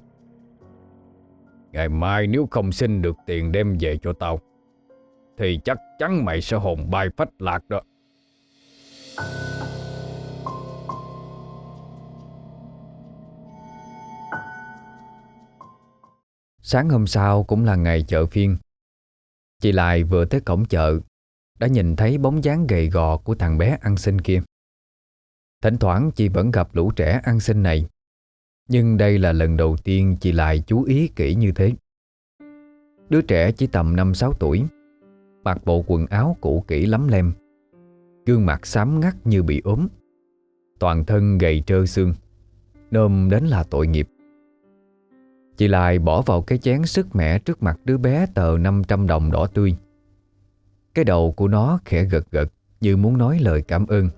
C: Ngày mai nếu không xin được tiền đem về cho tao, Thì chắc chắn mày sẽ hồn bay phách lạc đó.
A: Sáng hôm sau cũng là ngày chợ phiên. Chị lại vừa tới cổng chợ, Đã nhìn thấy bóng dáng gầy gò của thằng bé ăn xin kia. Thỉnh thoảng chị vẫn gặp lũ trẻ ăn xin này. Nhưng đây là lần đầu tiên chị lại chú ý kỹ như thế. Đứa trẻ chỉ tầm 5-6 tuổi, Mặc bộ quần áo cũ kỹ lắm lem. Gương mặt xám ngắt như bị ốm. Toàn thân gầy trơ xương, Nôm đến là tội nghiệp. Chị lại bỏ vào cái chén sức mẻ trước mặt đứa bé tờ 500 đồng đỏ tươi. Cái đầu của nó khẽ gật gật như muốn nói lời cảm ơn.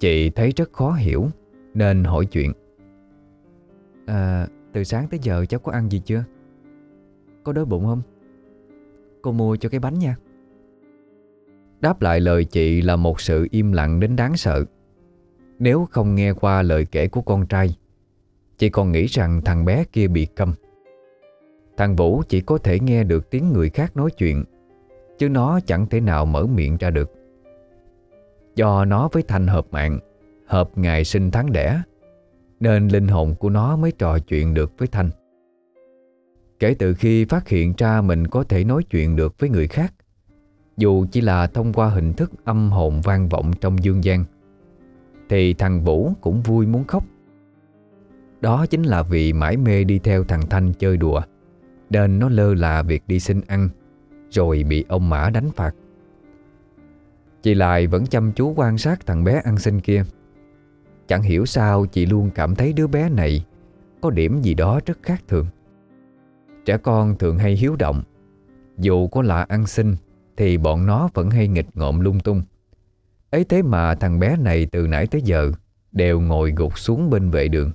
A: Chị thấy rất khó hiểu, nên hỏi chuyện. À, từ sáng tới giờ cháu có ăn gì chưa? Có đói bụng không? Cô mua cho cái bánh nha Đáp lại lời chị là một sự im lặng đến đáng sợ Nếu không nghe qua lời kể của con trai Chị còn nghĩ rằng thằng bé kia bị câm Thằng Vũ chỉ có thể nghe được tiếng người khác nói chuyện Chứ nó chẳng thể nào mở miệng ra được Do nó với Thanh hợp mạng Hợp ngày sinh tháng đẻ nên linh hồn của nó mới trò chuyện được với Thanh. Kể từ khi phát hiện ra mình có thể nói chuyện được với người khác, Dù chỉ là thông qua hình thức âm hồn vang vọng trong dương gian, Thì thằng Vũ cũng vui muốn khóc. Đó chính là vì mãi mê đi theo thằng Thanh chơi đùa, Nên nó lơ là việc đi xin ăn, Rồi bị ông Mã đánh phạt. Chị lại vẫn chăm chú quan sát thằng bé ăn xin kia. Chẳng hiểu sao chị luôn cảm thấy đứa bé này Có điểm gì đó rất khác thường. Trẻ con thường hay hiếu động. Dù có lạ ăn xin, Thì bọn nó vẫn hay nghịch ngợm lung tung. Ấy thế mà thằng bé này từ nãy tới giờ Đều ngồi gục xuống bên vệ đường.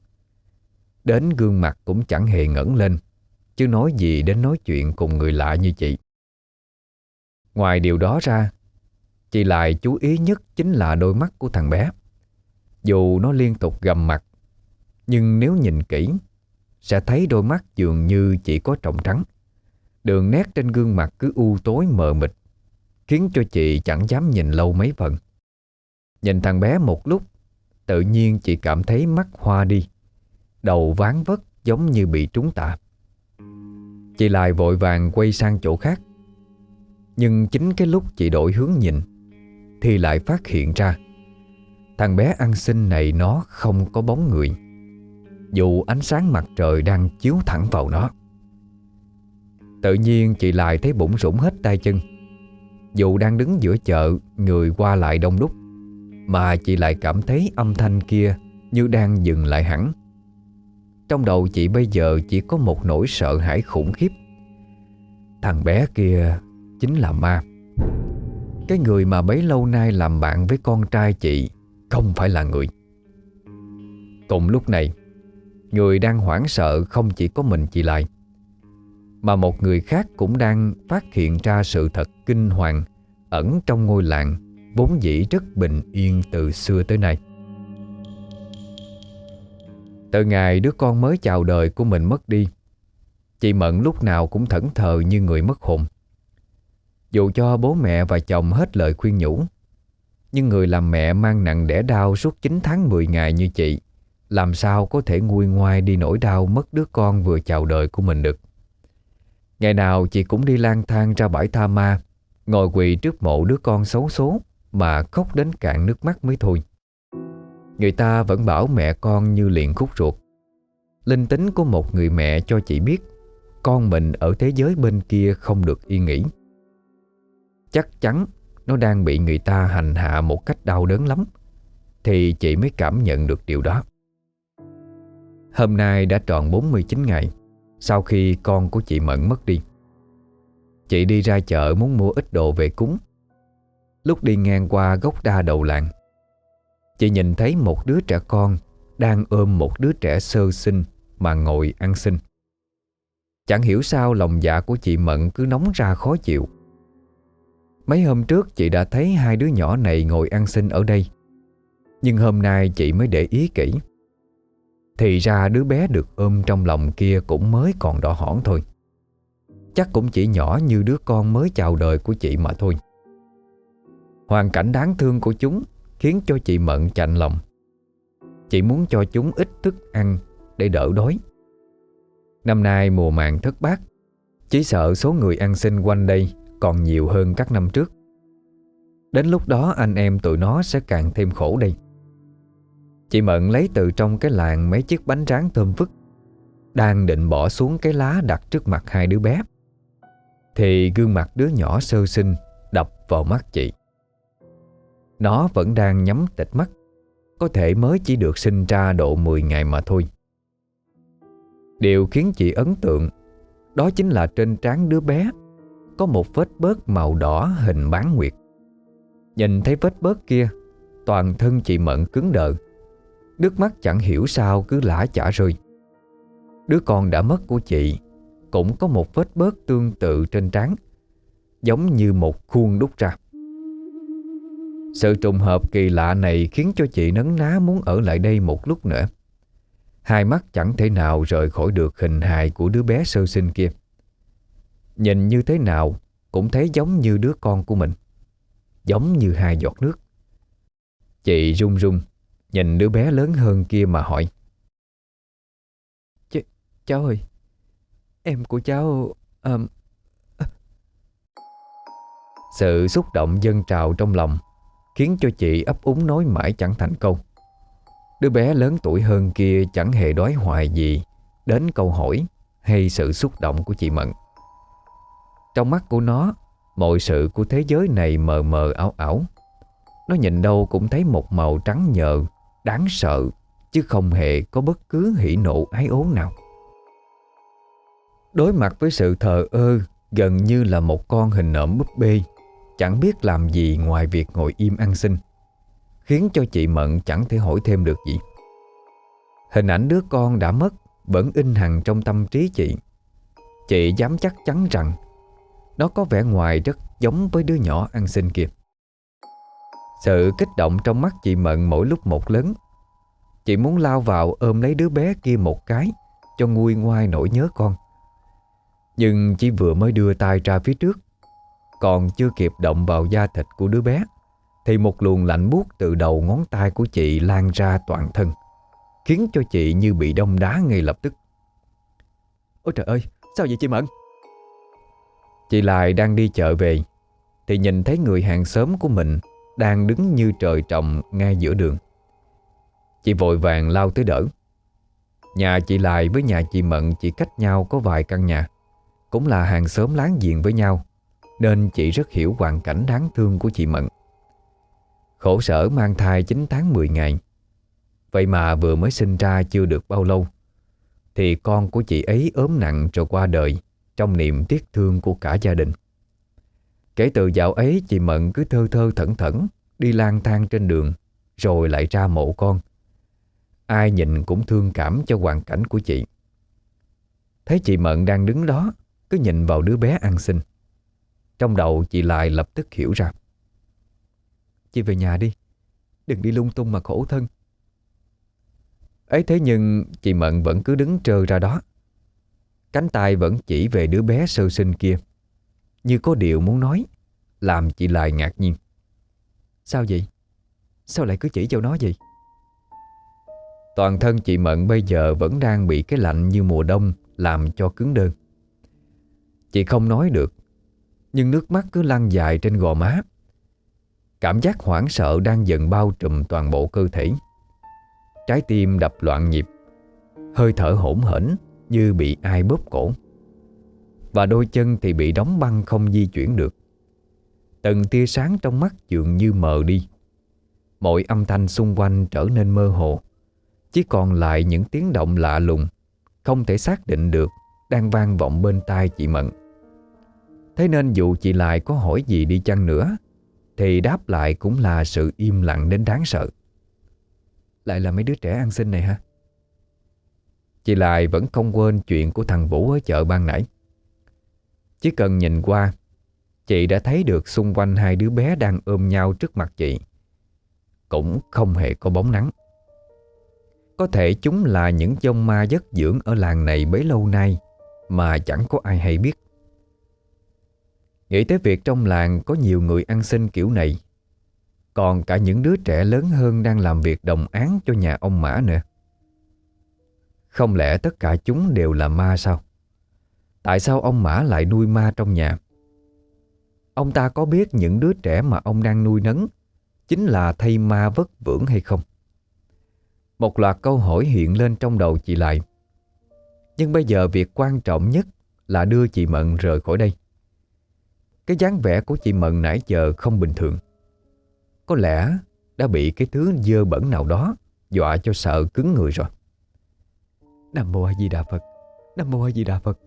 A: Đến gương mặt cũng chẳng hề ngẩng lên, Chứ nói gì đến nói chuyện cùng người lạ như chị. Ngoài điều đó ra, Chị lại chú ý nhất chính là đôi mắt của thằng bé. Dù nó liên tục gầm mặt, Nhưng nếu nhìn kỹ, Sẽ thấy đôi mắt dường như chỉ có trọng trắng. Đường nét trên gương mặt cứ u tối mờ mịt, Khiến cho chị chẳng dám nhìn lâu mấy phần. Nhìn thằng bé một lúc, Tự nhiên chị cảm thấy mắt hoa đi, Đầu ván vất giống như bị trúng tạ. Chị lại vội vàng quay sang chỗ khác, Nhưng chính cái lúc chị đổi hướng nhìn, Thì lại phát hiện ra Thằng bé ăn xin này nó không có bóng người. Dù ánh sáng mặt trời đang chiếu thẳng vào nó. Tự nhiên chị lại thấy bụng rủng hết tay chân. Dù đang đứng giữa chợ, Người qua lại đông đúc. Mà chị lại cảm thấy âm thanh kia Như đang dừng lại hẳn. Trong đầu chị bây giờ chỉ có một nỗi sợ hãi khủng khiếp. Thằng bé kia chính là ma. Cái người mà bấy lâu nay làm bạn với con trai chị không phải là người. Cùng lúc này, Người đang hoảng sợ không chỉ có mình chị lại Mà một người khác cũng đang phát hiện ra sự thật kinh hoàng Ẩn trong ngôi làng Vốn dĩ rất bình yên từ xưa tới nay. Từ ngày đứa con mới chào đời của mình mất đi, Chị Mận lúc nào cũng thẫn thờ như người mất hồn. Dù cho bố mẹ và chồng hết lời khuyên nhủ nhưng người làm mẹ mang nặng đẻ đau suốt 9 tháng 10 ngày như chị, Làm sao có thể nguôi ngoai đi nỗi đau mất đứa con vừa chào đời của mình được? Ngày nào chị cũng đi lang thang ra bãi tha ma, Ngồi quỳ trước mộ đứa con xấu số Mà khóc đến cạn nước mắt mới thôi. Người ta vẫn bảo mẹ con như liền khúc ruột. Linh tính của một người mẹ cho chị biết, con mình ở thế giới bên kia không được yên nghỉ. Chắc chắn nó đang bị người ta hành hạ một cách đau đớn lắm, thì chị mới cảm nhận được điều đó. Hôm nay đã tròn 49 ngày sau khi con của chị Mận mất đi. Chị đi ra chợ muốn mua ít đồ về cúng. Lúc đi ngang qua gốc đa đầu làng, chị nhìn thấy một đứa trẻ con đang ôm một đứa trẻ sơ sinh mà ngồi ăn xin. Chẳng hiểu sao lòng dạ của chị Mận cứ nóng ra khó chịu Mấy hôm trước chị đã thấy hai đứa nhỏ này ngồi ăn xin ở đây. Nhưng hôm nay chị mới để ý kỹ. Thì ra đứa bé được ôm trong lòng kia cũng mới còn đỏ hỏn thôi. Chắc cũng chỉ nhỏ như đứa con mới chào đời của chị mà thôi. Hoàn cảnh đáng thương của chúng khiến cho chị Mận chạnh lòng. Chị muốn cho chúng ít thức ăn để đỡ đói. Năm nay mùa màng thất bát, Chỉ sợ số người ăn xin quanh đây còn nhiều hơn các năm trước. Đến lúc đó anh em tụi nó sẽ càng thêm khổ đây. Chị Mận lấy từ trong cái làng mấy chiếc bánh rán thơm phức, Đang định bỏ xuống cái lá đặt trước mặt hai đứa bé. Thì gương mặt đứa nhỏ sơ sinh đập vào mắt chị. Nó vẫn đang nhắm tịch mắt, Có thể mới chỉ được sinh ra độ 10 ngày mà thôi. Điều khiến chị ấn tượng Đó chính là trên trán đứa bé có một vết bớt màu đỏ hình bán nguyệt. Nhìn thấy vết bớt kia, Toàn thân chị Mận cứng đờ. Nước mắt chẳng hiểu sao cứ lã chả rơi. Đứa con đã mất của chị, Cũng có một vết bớt tương tự trên trán, Giống như một khuôn đúc ra. Sự trùng hợp kỳ lạ này khiến cho chị nấn ná muốn ở lại đây một lúc nữa. Hai mắt chẳng thể nào rời khỏi được hình hài của đứa bé sơ sinh kia. Nhìn như thế nào cũng thấy giống như đứa con của mình. Giống như hai giọt nước. Chị run run, Nhìn đứa bé lớn hơn kia mà hỏi. Ch, Cháu ơi, Em của cháu um... Sự xúc động dâng trào trong lòng, Khiến cho chị ấp úng nói mãi chẳng thành câu. Đứa bé lớn tuổi hơn kia chẳng hề đói hoài gì Đến câu hỏi hay sự xúc động của chị Mận. Trong mắt của nó, Mọi sự của thế giới này mờ mờ ảo ảo. Nó nhìn đâu cũng thấy một màu trắng nhờ, Đáng sợ, Chứ không hề có bất cứ hỉ nộ ái ố nào. Đối mặt với sự thờ ơ, Gần như là một con hình nộm búp bê, Chẳng biết làm gì ngoài việc ngồi im ăn xin, Khiến cho chị Mận chẳng thể hỏi thêm được gì. Hình ảnh đứa con đã mất Vẫn in hằn trong tâm trí chị. Chị dám chắc chắn rằng nó có vẻ ngoài rất giống với đứa nhỏ ăn xin kia Sự kích động trong mắt chị Mận mỗi lúc một lớn. Chị muốn lao vào ôm lấy đứa bé kia một cái, Cho nguôi ngoai nỗi nhớ con. Nhưng chỉ vừa mới đưa tay ra phía trước, Còn chưa kịp động vào da thịt của đứa bé, thì một luồng lạnh buốt từ đầu ngón tay của chị lan ra toàn thân, Khiến cho chị như bị đông đá ngay lập tức.
B: Ôi trời ơi, sao vậy chị Mận?
A: Chị lại đang đi chợ về, Thì nhìn thấy người hàng xóm của mình Đang đứng như trời trồng ngay giữa đường. Chị vội vàng lao tới đỡ. Nhà chị Lại với nhà chị Mận chỉ cách nhau có vài căn nhà, Cũng là hàng xóm láng giềng với nhau, Nên chị rất hiểu hoàn cảnh đáng thương của chị Mận. Khổ sở mang thai 9 tháng 10 ngày. Vậy mà vừa mới sinh ra chưa được bao lâu, Thì con của chị ấy ốm nặng rồi qua đời. Trong niềm tiếc thương của cả gia đình. Kể từ dạo ấy, chị Mận cứ thơ thơ thẩn thẩn Đi lang thang trên đường, Rồi lại ra mộ con. Ai nhìn cũng thương cảm cho hoàn cảnh của chị. Thấy chị Mận đang đứng đó, Cứ nhìn vào đứa bé ăn xin. Trong đầu chị lại lập tức hiểu ra. Chị về nhà đi, Đừng đi lung tung mà khổ thân. Ấy thế nhưng, chị Mận vẫn cứ đứng trơ ra đó. Cánh tay vẫn chỉ về đứa bé sơ sinh kia Như có điều muốn nói Làm chị lại ngạc nhiên Sao vậy? Sao lại cứ chỉ cho nó vậy? Toàn thân chị Mận bây giờ vẫn đang bị cái lạnh như mùa đông làm cho cứng đơn. Chị không nói được, nhưng nước mắt cứ lăn dài trên gò má. Cảm giác hoảng sợ đang dần bao trùm toàn bộ cơ thể. Trái tim đập loạn nhịp, hơi thở hỗn hển như bị ai bóp cổ. Và đôi chân thì bị đóng băng không di chuyển được. Từng tia sáng trong mắt dường như mờ đi. Mọi âm thanh xung quanh trở nên mơ hồ. Chỉ còn lại những tiếng động lạ lùng, Không thể xác định được, Đang vang vọng bên tai chị Mận Thế nên dù chị lại có hỏi gì đi chăng nữa, Thì đáp lại cũng là sự im lặng đến đáng sợ Lại là mấy đứa trẻ ăn xin này hả? Chị lại vẫn không quên chuyện của thằng Vũ ở chợ ban nãy Chỉ cần nhìn qua Chị đã thấy được xung quanh hai đứa bé đang ôm nhau trước mặt chị Cũng không hề có bóng nắng có thể chúng là những dông ma giấc dưỡng ở làng này bấy lâu nay mà chẳng có ai hay biết. Nghĩ tới việc trong làng có nhiều người ăn xin kiểu này, còn cả những đứa trẻ lớn hơn đang làm việc đồng án cho nhà ông Mã nữa. Không lẽ tất cả chúng đều là ma sao? Tại sao ông Mã lại nuôi ma trong nhà? Ông ta có biết những đứa trẻ mà ông đang nuôi nấng chính là thây ma vất vưởng hay không? Một loạt câu hỏi hiện lên trong đầu chị lại Nhưng bây giờ việc quan trọng nhất Là đưa chị Mận rời khỏi đây Cái dáng vẻ của chị Mận nãy giờ không bình thường Có lẽ đã bị cái thứ dơ bẩn nào đó Dọa cho sợ cứng người rồi Nam Mô A Di Đà Phật Nam Mô A Di Đà Phật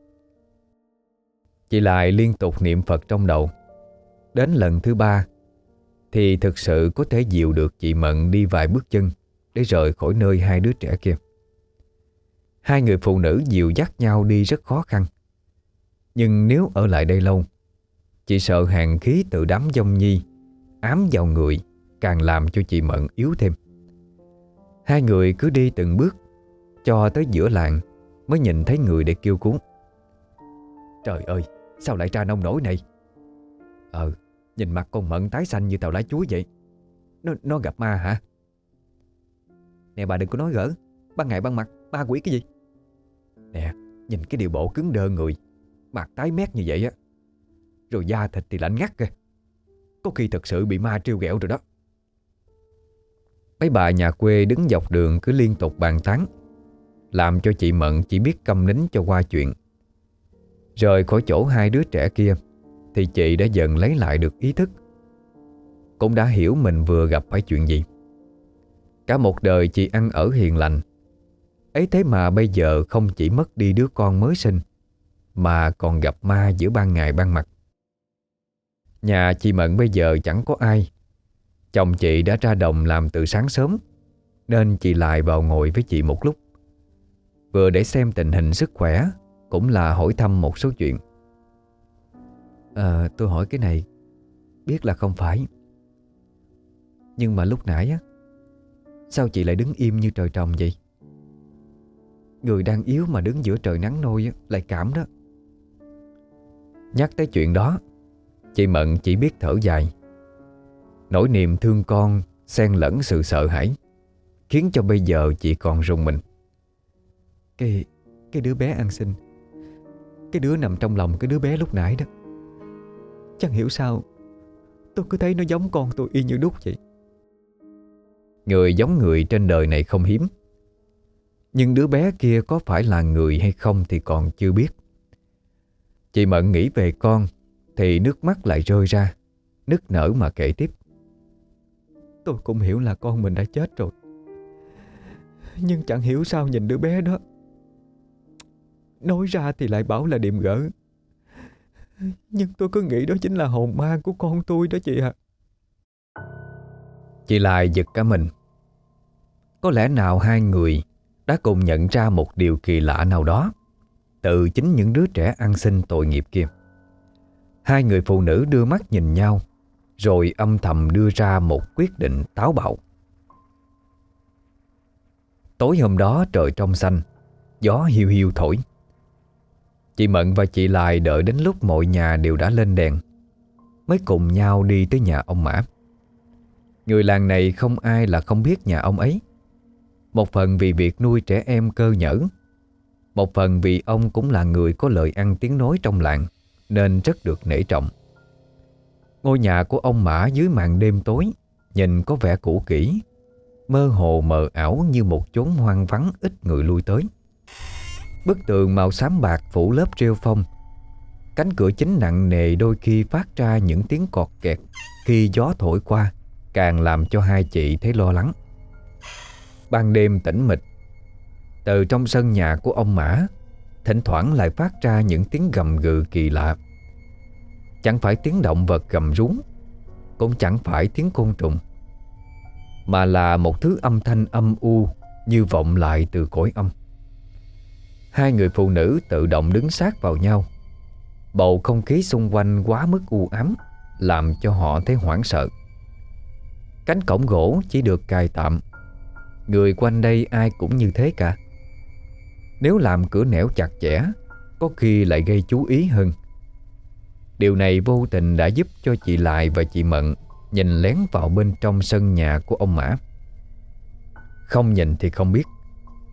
A: Chị lại liên tục niệm Phật trong đầu Đến lần thứ ba Thì thực sự có thể dịu được chị Mận đi vài bước chân để rời khỏi nơi hai đứa trẻ kia. Hai người phụ nữ dịu dắt nhau đi rất khó khăn. Nhưng nếu ở lại đây lâu, chị sợ hàng khí từ đám dông nhi ám vào người càng làm cho chị Mận yếu thêm. Hai người cứ đi từng bước cho tới giữa làng mới nhìn thấy người để kêu cuốn. Trời ơi, sao lại ra nông nổi này? Ờ, nhìn mặt con Mận tái xanh như tàu lá chuối vậy. Nó, nó gặp ma hả? Nè bà đừng có nói gỡ Ban ngày ban mặt ba quỷ cái gì Nè nhìn cái điều bộ cứng đơ người Mặt tái mét như vậy á Rồi da thịt thì lạnh ngắt kìa Có khi thật sự bị ma trêu ghẹo rồi đó Mấy bà nhà quê đứng dọc đường cứ liên tục bàn tán làm cho chị Mận chỉ biết câm nín cho qua chuyện. Rời khỏi chỗ hai đứa trẻ kia, Thì chị đã dần lấy lại được ý thức. Cũng đã hiểu mình vừa gặp phải chuyện gì. Cả một đời chị ăn ở hiền lành. Ấy thế mà bây giờ không chỉ mất đi đứa con mới sinh, Mà còn gặp ma giữa ban ngày ban mặt. Nhà chị Mận bây giờ chẳng có ai. Chồng chị đã ra đồng làm từ sáng sớm, Nên chị lại vào ngồi với chị một lúc. Vừa để xem tình hình sức khỏe, Cũng là hỏi thăm một số chuyện. À tôi hỏi cái này, Biết là không phải. Nhưng mà lúc nãy á, Sao chị lại đứng im như trời trồng vậy? Người đang yếu mà đứng giữa trời nắng nôi Lại cảm đó. Nhắc tới chuyện đó, Chị Mận chỉ biết thở dài. Nỗi niềm thương con xen lẫn sự sợ hãi, Khiến cho bây giờ chị còn rùng mình. Cái cái đứa bé ăn xin. Cái đứa nằm trong lòng cái đứa bé lúc nãy đó. Chẳng hiểu sao,
B: Tôi cứ thấy nó giống con tôi y như đúc vậy.
A: Người giống người trên đời này không hiếm. Nhưng đứa bé kia có phải là người hay không thì còn chưa biết. Chị Mận nghĩ về con, Thì nước mắt lại rơi ra, Nức nở mà kể tiếp.
B: Tôi cũng hiểu là con mình đã chết rồi. Nhưng chẳng hiểu sao nhìn đứa bé đó Nói ra thì lại bảo là điềm gỡ. Nhưng tôi cứ nghĩ đó chính là hồn ma của con tôi đó chị ạ.
A: Chị lại giật cả mình. Có lẽ nào hai người Đã cùng nhận ra một điều kỳ lạ nào đó Từ chính những đứa trẻ ăn xin tội nghiệp kia. Hai người phụ nữ đưa mắt nhìn nhau, Rồi âm thầm đưa ra một quyết định táo bạo. Tối hôm đó trời trong xanh, Gió hiu hiu thổi. Chị Mận và chị Lại đợi đến lúc mọi nhà đều đã lên đèn, Mới cùng nhau đi tới nhà ông Mã. Người làng này không ai là không biết nhà ông ấy. Một phần vì việc nuôi trẻ em cơ nhở, Một phần vì ông cũng là người có lợi ăn tiếng nói trong làng, Nên rất được nể trọng. Ngôi nhà của ông Mã dưới màn đêm tối Nhìn có vẻ cũ kỹ, Mơ hồ mờ ảo như một chốn hoang vắng ít người lui tới. Bức tường màu xám bạc phủ lớp rêu phong. Cánh cửa chính nặng nề đôi khi phát ra những tiếng cọt kẹt. Khi gió thổi qua, Càng làm cho hai chị thấy lo lắng. Ban đêm tĩnh mịch. Từ trong sân nhà của ông Mã, Thỉnh thoảng lại phát ra những tiếng gầm gừ kỳ lạ. Chẳng phải tiếng động vật gầm rú, Cũng chẳng phải tiếng côn trùng, Mà là một thứ âm thanh âm u Như vọng lại từ cõi âm. Hai người phụ nữ tự động đứng sát vào nhau. Bầu không khí xung quanh quá mức u ám, Làm cho họ thấy hoảng sợ. Cánh cổng gỗ chỉ được cài tạm. Người quanh đây ai cũng như thế cả. Nếu làm cửa nẻo chặt chẽ, Có khi lại gây chú ý hơn. Điều này vô tình đã giúp cho chị Lại và chị Mận Nhìn lén vào bên trong sân nhà của ông Mã. Không nhìn thì không biết.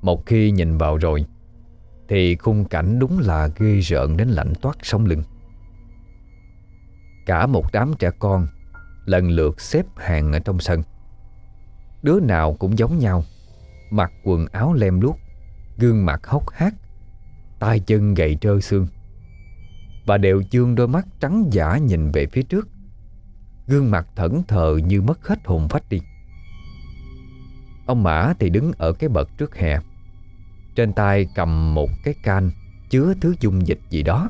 A: Một khi nhìn vào rồi thì khung cảnh đúng là ghê rợn đến lạnh toát sống lưng. Cả một đám trẻ con Lần lượt xếp hàng ở trong sân. Đứa nào cũng giống nhau, Mặc quần áo lem luốc, Gương mặt hốc hác, tay chân gầy trơ xương, Và đều chương đôi mắt trắng giả nhìn về phía trước. Gương mặt thẫn thờ như mất hết hồn phách đi. Ông Mã thì đứng ở cái bậc trước hè. Trên tay cầm một cái can Chứa thứ dung dịch gì đó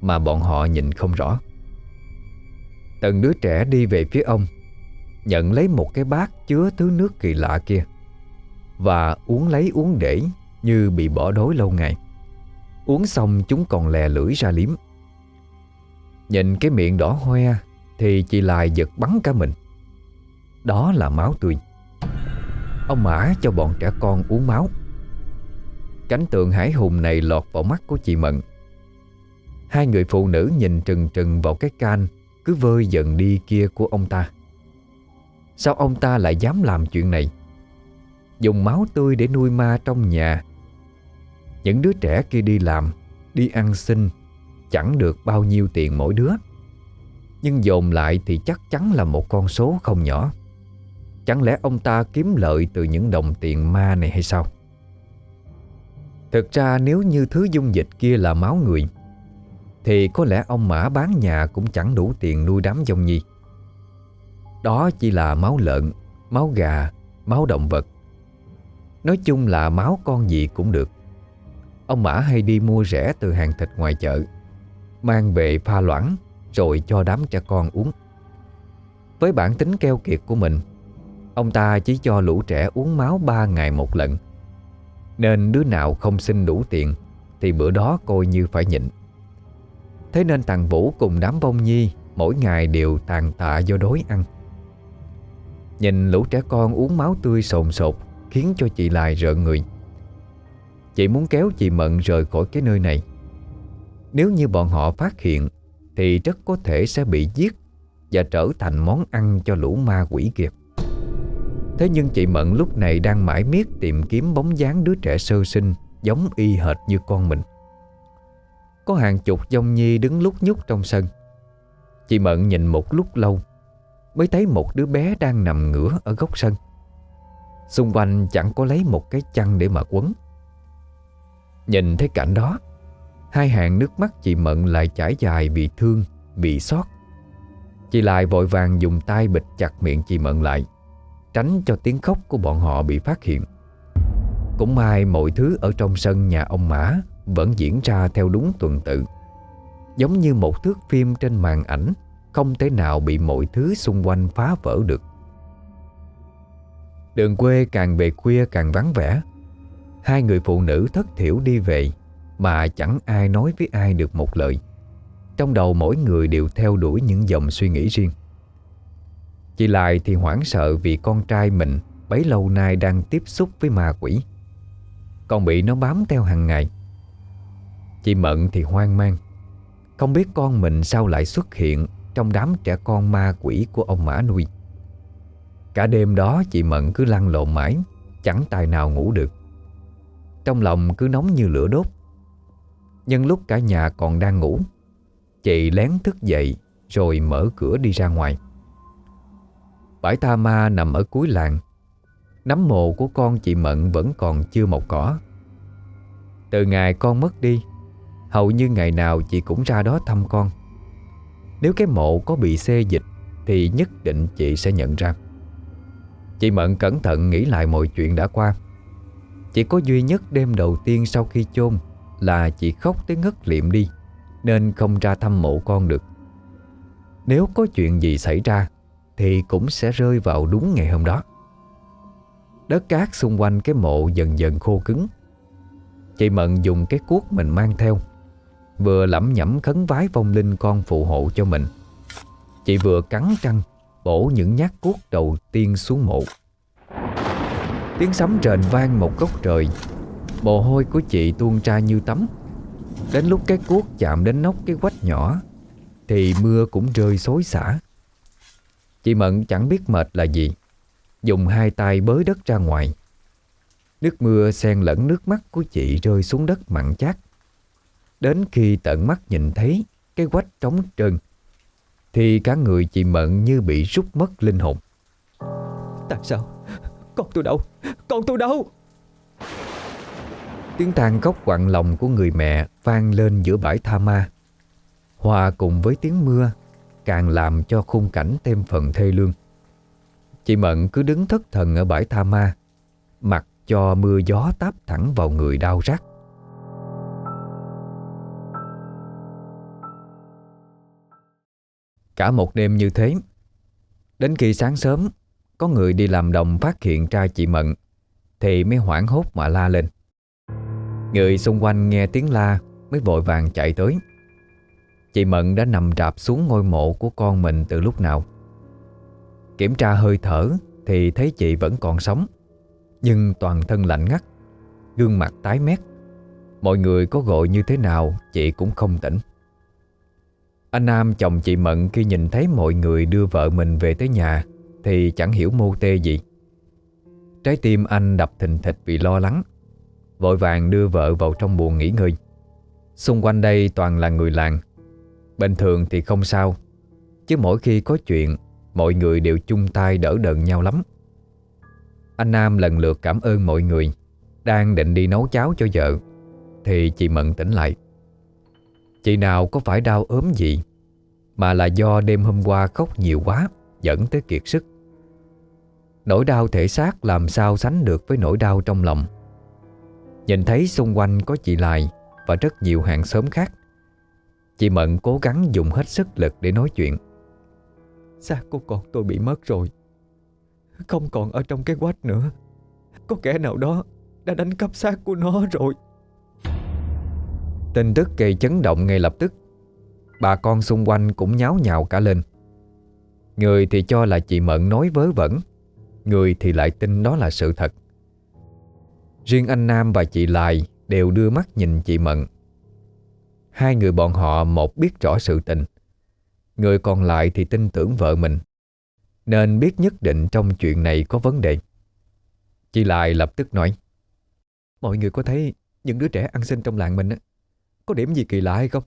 A: Mà bọn họ nhìn không rõ. Từng đứa trẻ đi về phía ông, Nhận lấy một cái bát chứa thứ nước kỳ lạ kia Và uống lấy uống để Như bị bỏ đói lâu ngày. Uống xong chúng còn lè lưỡi ra liếm. Nhìn cái miệng đỏ hoe Thì chị lại giật bắn cả mình. Đó là máu tươi. Ông Mã cho bọn trẻ con uống máu. Cánh tượng hải hùng này lọt vào mắt của chị Mận. Hai người phụ nữ nhìn trừng trừng vào cái can, cứ vơi dần đi kia của ông ta. Sao ông ta lại dám làm chuyện này? Dùng máu tươi để nuôi ma trong nhà. Những đứa trẻ kia đi làm, Đi ăn xin, Chẳng được bao nhiêu tiền mỗi đứa. Nhưng dồn lại thì chắc chắn là một con số không nhỏ. Chẳng lẽ ông ta kiếm lợi từ những đồng tiền ma này hay sao? Thực ra nếu như thứ dung dịch kia là máu người thì có lẽ ông Mã bán nhà cũng chẳng đủ tiền nuôi đám dông nhi. Đó chỉ là máu lợn, máu gà, máu động vật. Nói chung là máu con gì cũng được. Ông Mã hay đi mua rẻ từ hàng thịt ngoài chợ Mang về pha loãng Rồi cho đám trẻ con uống. Với bản tính keo kiệt của mình Ông ta chỉ cho lũ trẻ uống máu 3 ngày một lần. Nên đứa nào không xin đủ tiền Thì bữa đó coi như phải nhịn. Thế nên thằng Vũ cùng đám bông nhi Mỗi ngày đều tàn tạ do đói ăn. Nhìn lũ trẻ con uống máu tươi sồn sột Khiến cho chị lại rợn người. Chị muốn kéo chị Mận rời khỏi cái nơi này. Nếu như bọn họ phát hiện Thì rất có thể sẽ bị giết Và trở thành món ăn cho lũ ma quỷ kiệt Thế nhưng chị Mận lúc này đang mãi miết tìm kiếm bóng dáng đứa trẻ sơ sinh Giống y hệt như con mình. Có hàng chục dông nhi đứng lúc nhúc trong sân. Chị Mận nhìn một lúc lâu Mới thấy một đứa bé đang nằm ngửa ở góc sân. Xung quanh chẳng có lấy một cái chăn để mà quấn. Nhìn thấy cảnh đó Hai hàng nước mắt chị Mận lại chảy dài vì thương, vì xót. Chị lại vội vàng dùng tay bịt chặt miệng chị Mận lại. Tránh cho tiếng khóc của bọn họ bị phát hiện. Cũng may mọi thứ ở trong sân nhà ông Mã Vẫn diễn ra theo đúng tuần tự. Giống như một thước phim trên màn ảnh, Không thể nào bị mọi thứ xung quanh phá vỡ được. Đường quê càng về khuya càng vắng vẻ. Hai người phụ nữ thất thiểu đi về, Mà chẳng ai nói với ai được một lời. Trong đầu mỗi người đều theo đuổi những dòng suy nghĩ riêng. Chị lại thì hoảng sợ vì con trai mình Bấy lâu nay đang tiếp xúc với ma quỷ. Còn bị nó bám theo hàng ngày. Chị Mận thì hoang mang. Không biết con mình sao lại xuất hiện Trong đám trẻ con ma quỷ của ông Mã nuôi. Cả đêm đó, chị Mận cứ lăn lộn mãi, Chẳng tài nào ngủ được. Trong lòng cứ nóng như lửa đốt. Nhưng lúc cả nhà còn đang ngủ, Chị lén thức dậy Rồi mở cửa đi ra ngoài. Bãi tha ma nằm ở cuối làng. Nắm mộ của con chị Mận vẫn còn chưa mọc cỏ. Từ ngày con mất đi, Hầu như ngày nào chị cũng ra đó thăm con. Nếu cái mộ có bị xê dịch, Thì nhất định chị sẽ nhận ra. Chị Mận cẩn thận nghĩ lại mọi chuyện đã qua. Chỉ có duy nhất đêm đầu tiên sau khi chôn Là chị khóc tới ngất liệm đi, Nên không ra thăm mộ con được. Nếu có chuyện gì xảy ra thì cũng sẽ rơi vào đúng ngày hôm đó. Đất cát xung quanh cái mộ dần dần khô cứng. Chị Mận dùng cái cuốc mình mang theo Vừa lẩm nhẩm khấn vái vong linh con phụ hộ cho mình. Chị vừa cắn trăng, Bổ những nhát cuốc đầu tiên xuống mộ. Tiếng sấm rền vang một góc trời. Mồ hôi của chị tuôn ra như tắm. Đến lúc cái cuốc chạm đến nóc cái quách nhỏ Thì mưa cũng rơi xối xả. Chị Mận chẳng biết mệt là gì. Dùng hai tay bới đất ra ngoài. Nước mưa xen lẫn nước mắt của chị rơi xuống đất mặn chát. Đến khi tận mắt nhìn thấy cái quách trống trơn thì cả người chị Mận như bị rút mất linh hồn.
B: Tại sao? Con tôi đâu Con tôi đâu
A: Tiếng than khóc quặn lòng của người mẹ vang lên giữa bãi tha ma. Hòa cùng với tiếng mưa Càng làm cho khung cảnh thêm phần thê lương. Chị Mận cứ đứng thất thần ở bãi tha ma, Mặc cho mưa gió táp thẳng vào người đau rát. Cả một đêm như thế, Đến khi sáng sớm, Có người đi làm đồng phát hiện ra chị Mận, Thì mới hoảng hốt mà la lên. Người xung quanh nghe tiếng la, Mới vội vàng chạy tới. Chị Mận đã nằm rạp xuống ngôi mộ của con mình từ lúc nào. Kiểm tra hơi thở Thì thấy chị vẫn còn sống, Nhưng toàn thân lạnh ngắt, Gương mặt tái mét. Mọi người có gọi như thế nào Chị cũng không tỉnh. Anh Nam chồng chị Mận khi nhìn thấy mọi người đưa vợ mình về tới nhà Thì chẳng hiểu mô tê gì. Trái tim anh đập thình thịch vì lo lắng, Vội vàng đưa vợ vào trong buồng nghỉ ngơi. Xung quanh đây toàn là người làng Bình thường thì không sao. Chứ mỗi khi có chuyện, Mọi người đều chung tay đỡ đần nhau lắm. Anh Nam lần lượt cảm ơn mọi người, Đang định đi nấu cháo cho vợ, Thì chị Mận tỉnh lại. Chị nào có phải đau ốm gì, Mà là do đêm hôm qua khóc nhiều quá, Dẫn tới kiệt sức. Nỗi đau thể xác làm sao sánh được với nỗi đau trong lòng. Nhìn thấy xung quanh có chị Lại Và rất nhiều hàng xóm khác Chị Mận cố gắng dùng hết sức lực để nói chuyện.
B: Xác của con tôi bị mất rồi. Không còn ở trong cái quách nữa. Có kẻ nào đó đã đánh cắp xác của nó rồi.
A: Tin tức gây chấn động ngay lập tức. Bà con xung quanh cũng nháo nhào cả lên. Người thì cho là chị Mận nói vớ vẩn Người thì lại tin đó là sự thật. Riêng anh Nam và chị Lại đều đưa mắt nhìn chị Mận Hai người bọn họ một biết rõ sự tình. Người còn lại thì tin tưởng vợ mình. Nên biết nhất định trong chuyện này có vấn đề. Chị Lại lập tức nói,
B: Mọi người có thấy những đứa trẻ ăn xin trong làng mình có điểm gì kỳ lạ hay không?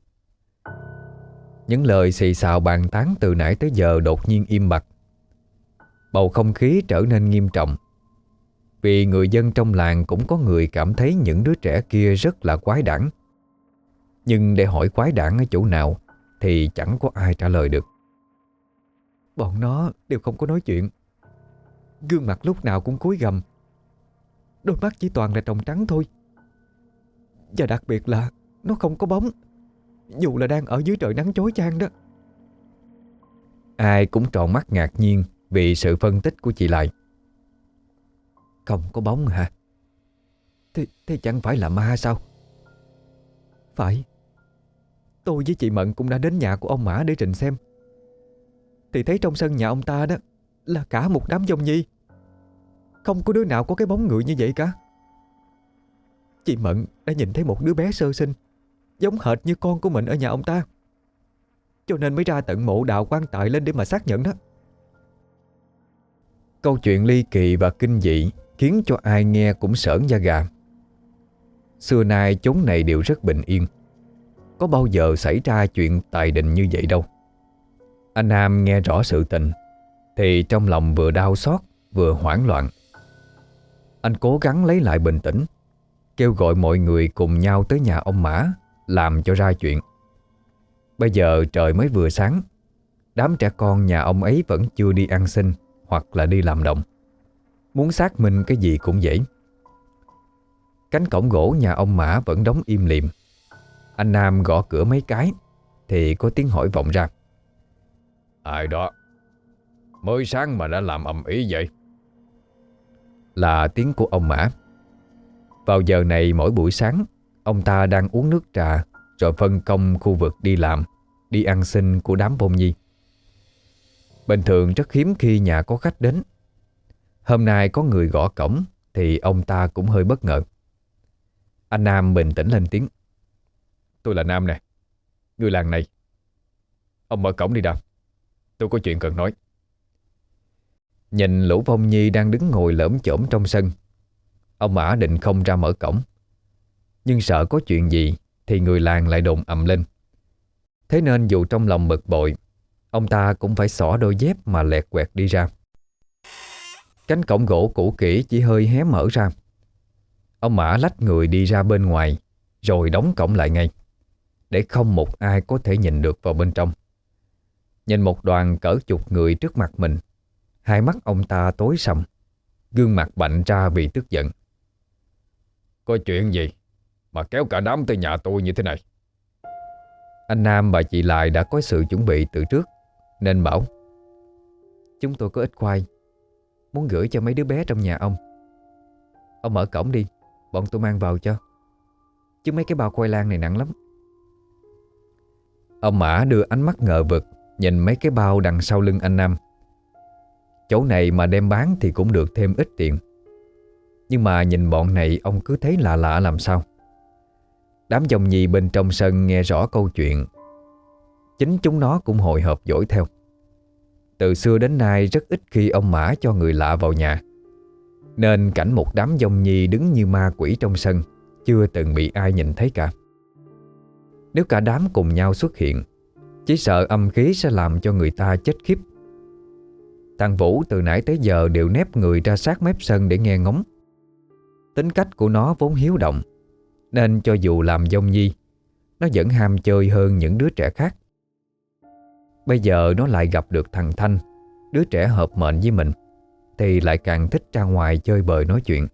A: Những lời xì xào bàn tán từ nãy tới giờ đột nhiên im bặt. Bầu không khí trở nên nghiêm trọng. Vì người dân trong làng cũng có người cảm thấy những đứa trẻ kia rất là quái đản. Nhưng để hỏi quái đảng ở chỗ nào Thì chẳng có ai trả lời được.
B: Bọn nó đều không có nói chuyện. Gương mặt lúc nào cũng cúi gầm Đôi mắt chỉ toàn là trồng trắng thôi. Và đặc biệt là Nó không có bóng Dù là đang ở dưới trời nắng chói chang đó.
A: Ai cũng tròn mắt ngạc nhiên Vì sự phân tích của chị lại.
B: Không có bóng hả? Thế, thế chẳng phải là ma sao? Phải. Tôi với chị Mận cũng đã đến nhà của ông Mã để trình xem. Thì thấy trong sân nhà ông ta đó Là cả một đám dông nhi. Không có đứa nào có cái bóng người như vậy cả. Chị Mận đã nhìn thấy một đứa bé sơ sinh, Giống hệt như con của mình ở nhà ông ta. Cho nên mới ra tận mộ đạo quan tài lên để mà xác nhận đó.
A: Câu chuyện ly kỳ và kinh dị Khiến cho ai nghe cũng sởn da gà. Xưa nay chốn này đều rất bình yên. Có bao giờ xảy ra chuyện tài đình như vậy đâu. Anh Nam nghe rõ sự tình, Thì trong lòng vừa đau xót, Vừa hoảng loạn. Anh cố gắng lấy lại bình tĩnh, Kêu gọi mọi người cùng nhau tới nhà ông Mã, Làm cho ra chuyện. Bây giờ trời mới vừa sáng, Đám trẻ con nhà ông ấy vẫn chưa đi ăn xin Hoặc là đi làm động Muốn xác minh cái gì cũng dễ. Cánh cổng gỗ nhà ông Mã vẫn đóng im lìm. Anh Nam gõ cửa mấy cái Thì có tiếng hỏi vọng ra.
C: Ai đó? Mới sáng mà đã làm ầm ý vậy.
A: Là tiếng của ông Mã. Vào giờ này mỗi buổi sáng Ông ta đang uống nước trà Rồi phân công khu vực đi làm Đi ăn xin của đám bông nhi. Bình thường rất hiếm khi nhà có khách đến. Hôm nay có người gõ cổng Thì ông ta cũng hơi bất ngờ. Anh Nam bình tĩnh lên tiếng
C: Tôi là Nam nè. Người làng này. Ông mở cổng đi nào Tôi có chuyện cần nói.
A: Nhìn Lũ Phong Nhi đang đứng ngồi lỡm chổm trong sân. Ông Mã định không ra mở cổng. Nhưng sợ có chuyện gì Thì người làng lại đồn ầm lên. Thế nên dù trong lòng bực bội, Ông ta cũng phải xỏ đôi dép mà lẹt quẹt đi ra. Cánh cổng gỗ cũ kỹ chỉ hơi hé mở ra. Ông Mã lách người đi ra bên ngoài, Rồi đóng cổng lại ngay. Để không một ai có thể nhìn được vào bên trong. Nhìn một đoàn cỡ chục người trước mặt mình, Hai mắt ông ta tối sầm, Gương mặt bạnh ra vì tức giận.
C: Có chuyện gì Mà kéo cả đám tới nhà tôi như thế này?
A: Anh Nam và chị Lại đã có sự chuẩn bị từ trước, Nên bảo, Chúng tôi có ít khoai, Muốn gửi cho mấy đứa bé trong nhà ông. Ông mở cổng đi, Bọn tôi mang vào cho. Chứ mấy cái bao khoai lang này nặng lắm. Ông Mã đưa ánh mắt ngờ vực, Nhìn mấy cái bao đằng sau lưng anh Nam. Chỗ này mà đem bán thì cũng được thêm ít tiền. Nhưng mà nhìn bọn này, ông cứ thấy lạ lạ làm sao? Đám dòng nhì bên trong sân nghe rõ câu chuyện. Chính chúng nó cũng hồi hộp dỗi theo. Từ xưa đến nay rất ít khi ông Mã cho người lạ vào nhà. Nên cảnh một đám dòng nhi đứng như ma quỷ trong sân, Chưa từng bị ai nhìn thấy cả. Nếu cả đám cùng nhau xuất hiện, Chỉ sợ âm khí sẽ làm cho người ta chết khiếp. Thằng Vũ từ nãy tới giờ đều nép người ra sát mép sân để nghe ngóng. Tính cách của nó vốn hiếu động, Nên cho dù làm dông nhi, Nó vẫn ham chơi hơn những đứa trẻ khác. Bây giờ nó lại gặp được thằng Thanh, Đứa trẻ hợp mệnh với mình, Thì lại càng thích ra ngoài chơi bời nói chuyện.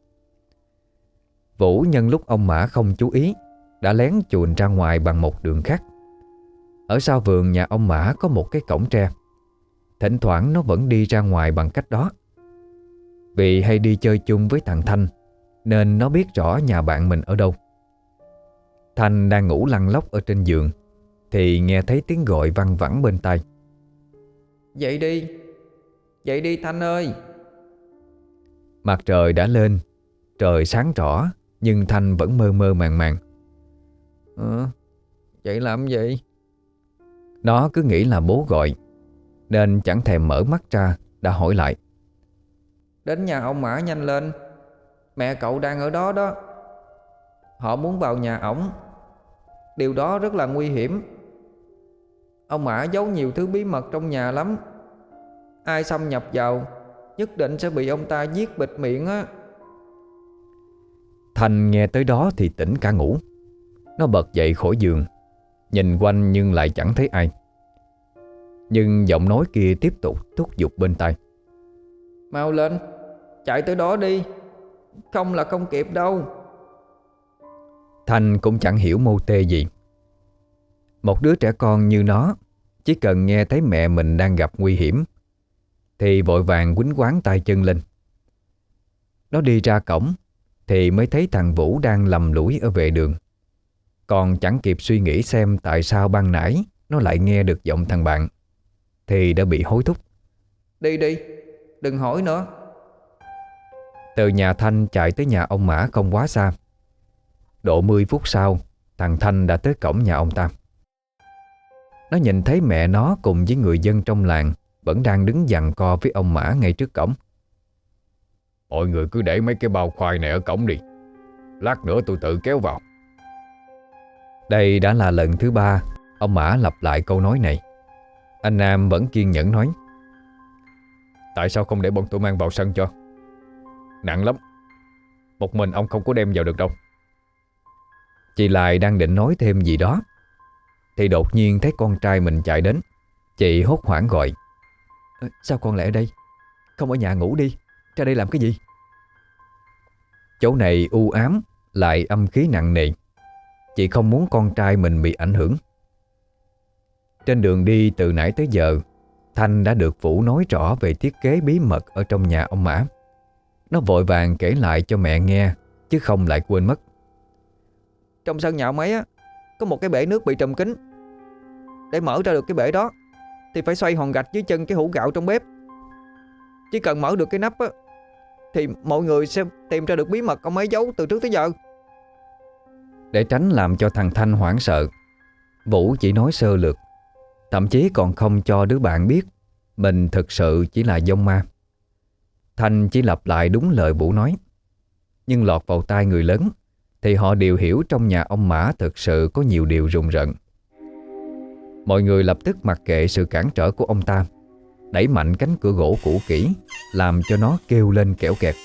A: Vũ nhân lúc ông Mã không chú ý đã lén chuồn ra ngoài bằng một đường khác. Ở sau vườn nhà ông Mã có một cái cổng tre. Thỉnh thoảng nó vẫn đi ra ngoài bằng cách đó. Vì hay đi chơi chung với thằng Thanh Nên nó biết rõ nhà bạn mình ở đâu. Thanh đang ngủ lăn lóc ở trên giường Thì nghe thấy tiếng gọi văng vẳng bên tai.
D: Dậy đi Dậy đi Thanh ơi.
A: Mặt trời đã lên Trời sáng rõ Nhưng Thanh vẫn mơ mơ màng màng
D: Ờ Dậy làm gì?
A: Nó cứ nghĩ là bố gọi Nên chẳng thèm mở mắt ra Đã hỏi lại.
D: Đến nhà ông Mã nhanh lên. Mẹ cậu đang ở đó đó. Họ muốn vào nhà ổng. Điều đó rất là nguy hiểm. Ông Mã giấu nhiều thứ bí mật trong nhà lắm. Ai xâm nhập vào Nhất định sẽ bị ông ta giết bịt miệng á.
A: Thành nghe tới đó thì tỉnh cả ngủ Nó bật dậy khỏi giường Nhìn quanh nhưng lại chẳng thấy ai. Nhưng giọng nói kia tiếp tục thúc giục bên tai.
D: Mau lên Chạy tới đó đi. Không là không kịp đâu.
A: Thành cũng chẳng hiểu mô tê gì. Một đứa trẻ con như nó Chỉ cần nghe thấy mẹ mình đang gặp nguy hiểm Thì vội vàng quýnh quán tay chân lên. Nó đi ra cổng Thì mới thấy thằng Vũ đang lầm lũi ở vệ đường Còn chẳng kịp suy nghĩ xem tại sao ban nãy Nó lại nghe được giọng thằng bạn Thì đã bị hối thúc.
D: Đi đi Đừng hỏi nữa.
A: Từ nhà Thanh chạy tới nhà ông Mã không quá xa. Độ 10 phút sau Thằng Thanh đã tới cổng nhà ông ta. Nó nhìn thấy mẹ nó cùng với người dân trong làng Vẫn đang đứng dằn co với ông Mã ngay trước cổng.
C: Mọi người cứ để mấy cái bao khoai này ở cổng đi. Lát nữa tôi tự kéo vào
A: đây đã là lần thứ ba Ông Mã lặp lại câu nói này. Anh Nam vẫn kiên nhẫn nói,
C: Tại sao không để bọn tôi mang vào sân cho? Nặng lắm. Một mình ông không có đem vào được đâu.
A: Chị lại đang định nói thêm gì đó, Thì đột nhiên thấy con trai mình chạy đến. Chị hốt hoảng gọi Sao con lại ở đây? Không ở nhà ngủ đi. Ra đây làm cái gì? Chỗ này u ám, Lại âm khí nặng nề. Chị không muốn con trai mình bị ảnh hưởng. Trên đường đi từ nãy tới giờ, Thanh đã được Vũ nói rõ về thiết kế bí mật ở trong nhà ông Mã. Nó vội vàng kể lại cho mẹ nghe, Chứ không lại quên mất.
D: Trong sân nhà ông ấy á, Có một cái bể nước bị trùm kính Để mở ra được cái bể đó, Thì phải xoay hòn gạch dưới chân cái hũ gạo trong bếp. Chỉ cần mở được cái nắp á, Thì mọi người sẽ tìm ra được bí mật ông ấy giấu từ trước tới giờ.
A: Để tránh làm cho thằng Thanh hoảng sợ. Vũ chỉ nói sơ lược, Thậm chí còn không cho đứa bạn biết Mình thực sự chỉ là dông ma. Thanh chỉ lặp lại đúng lời Vũ nói, Nhưng lọt vào tai người lớn Thì họ đều hiểu trong nhà ông Mã Thực sự có nhiều điều rùng rợn. Mọi người lập tức mặc kệ sự cản trở của ông ta, Đẩy mạnh cánh cửa gỗ cũ kỹ, Làm cho nó kêu lên kẻo kẹt.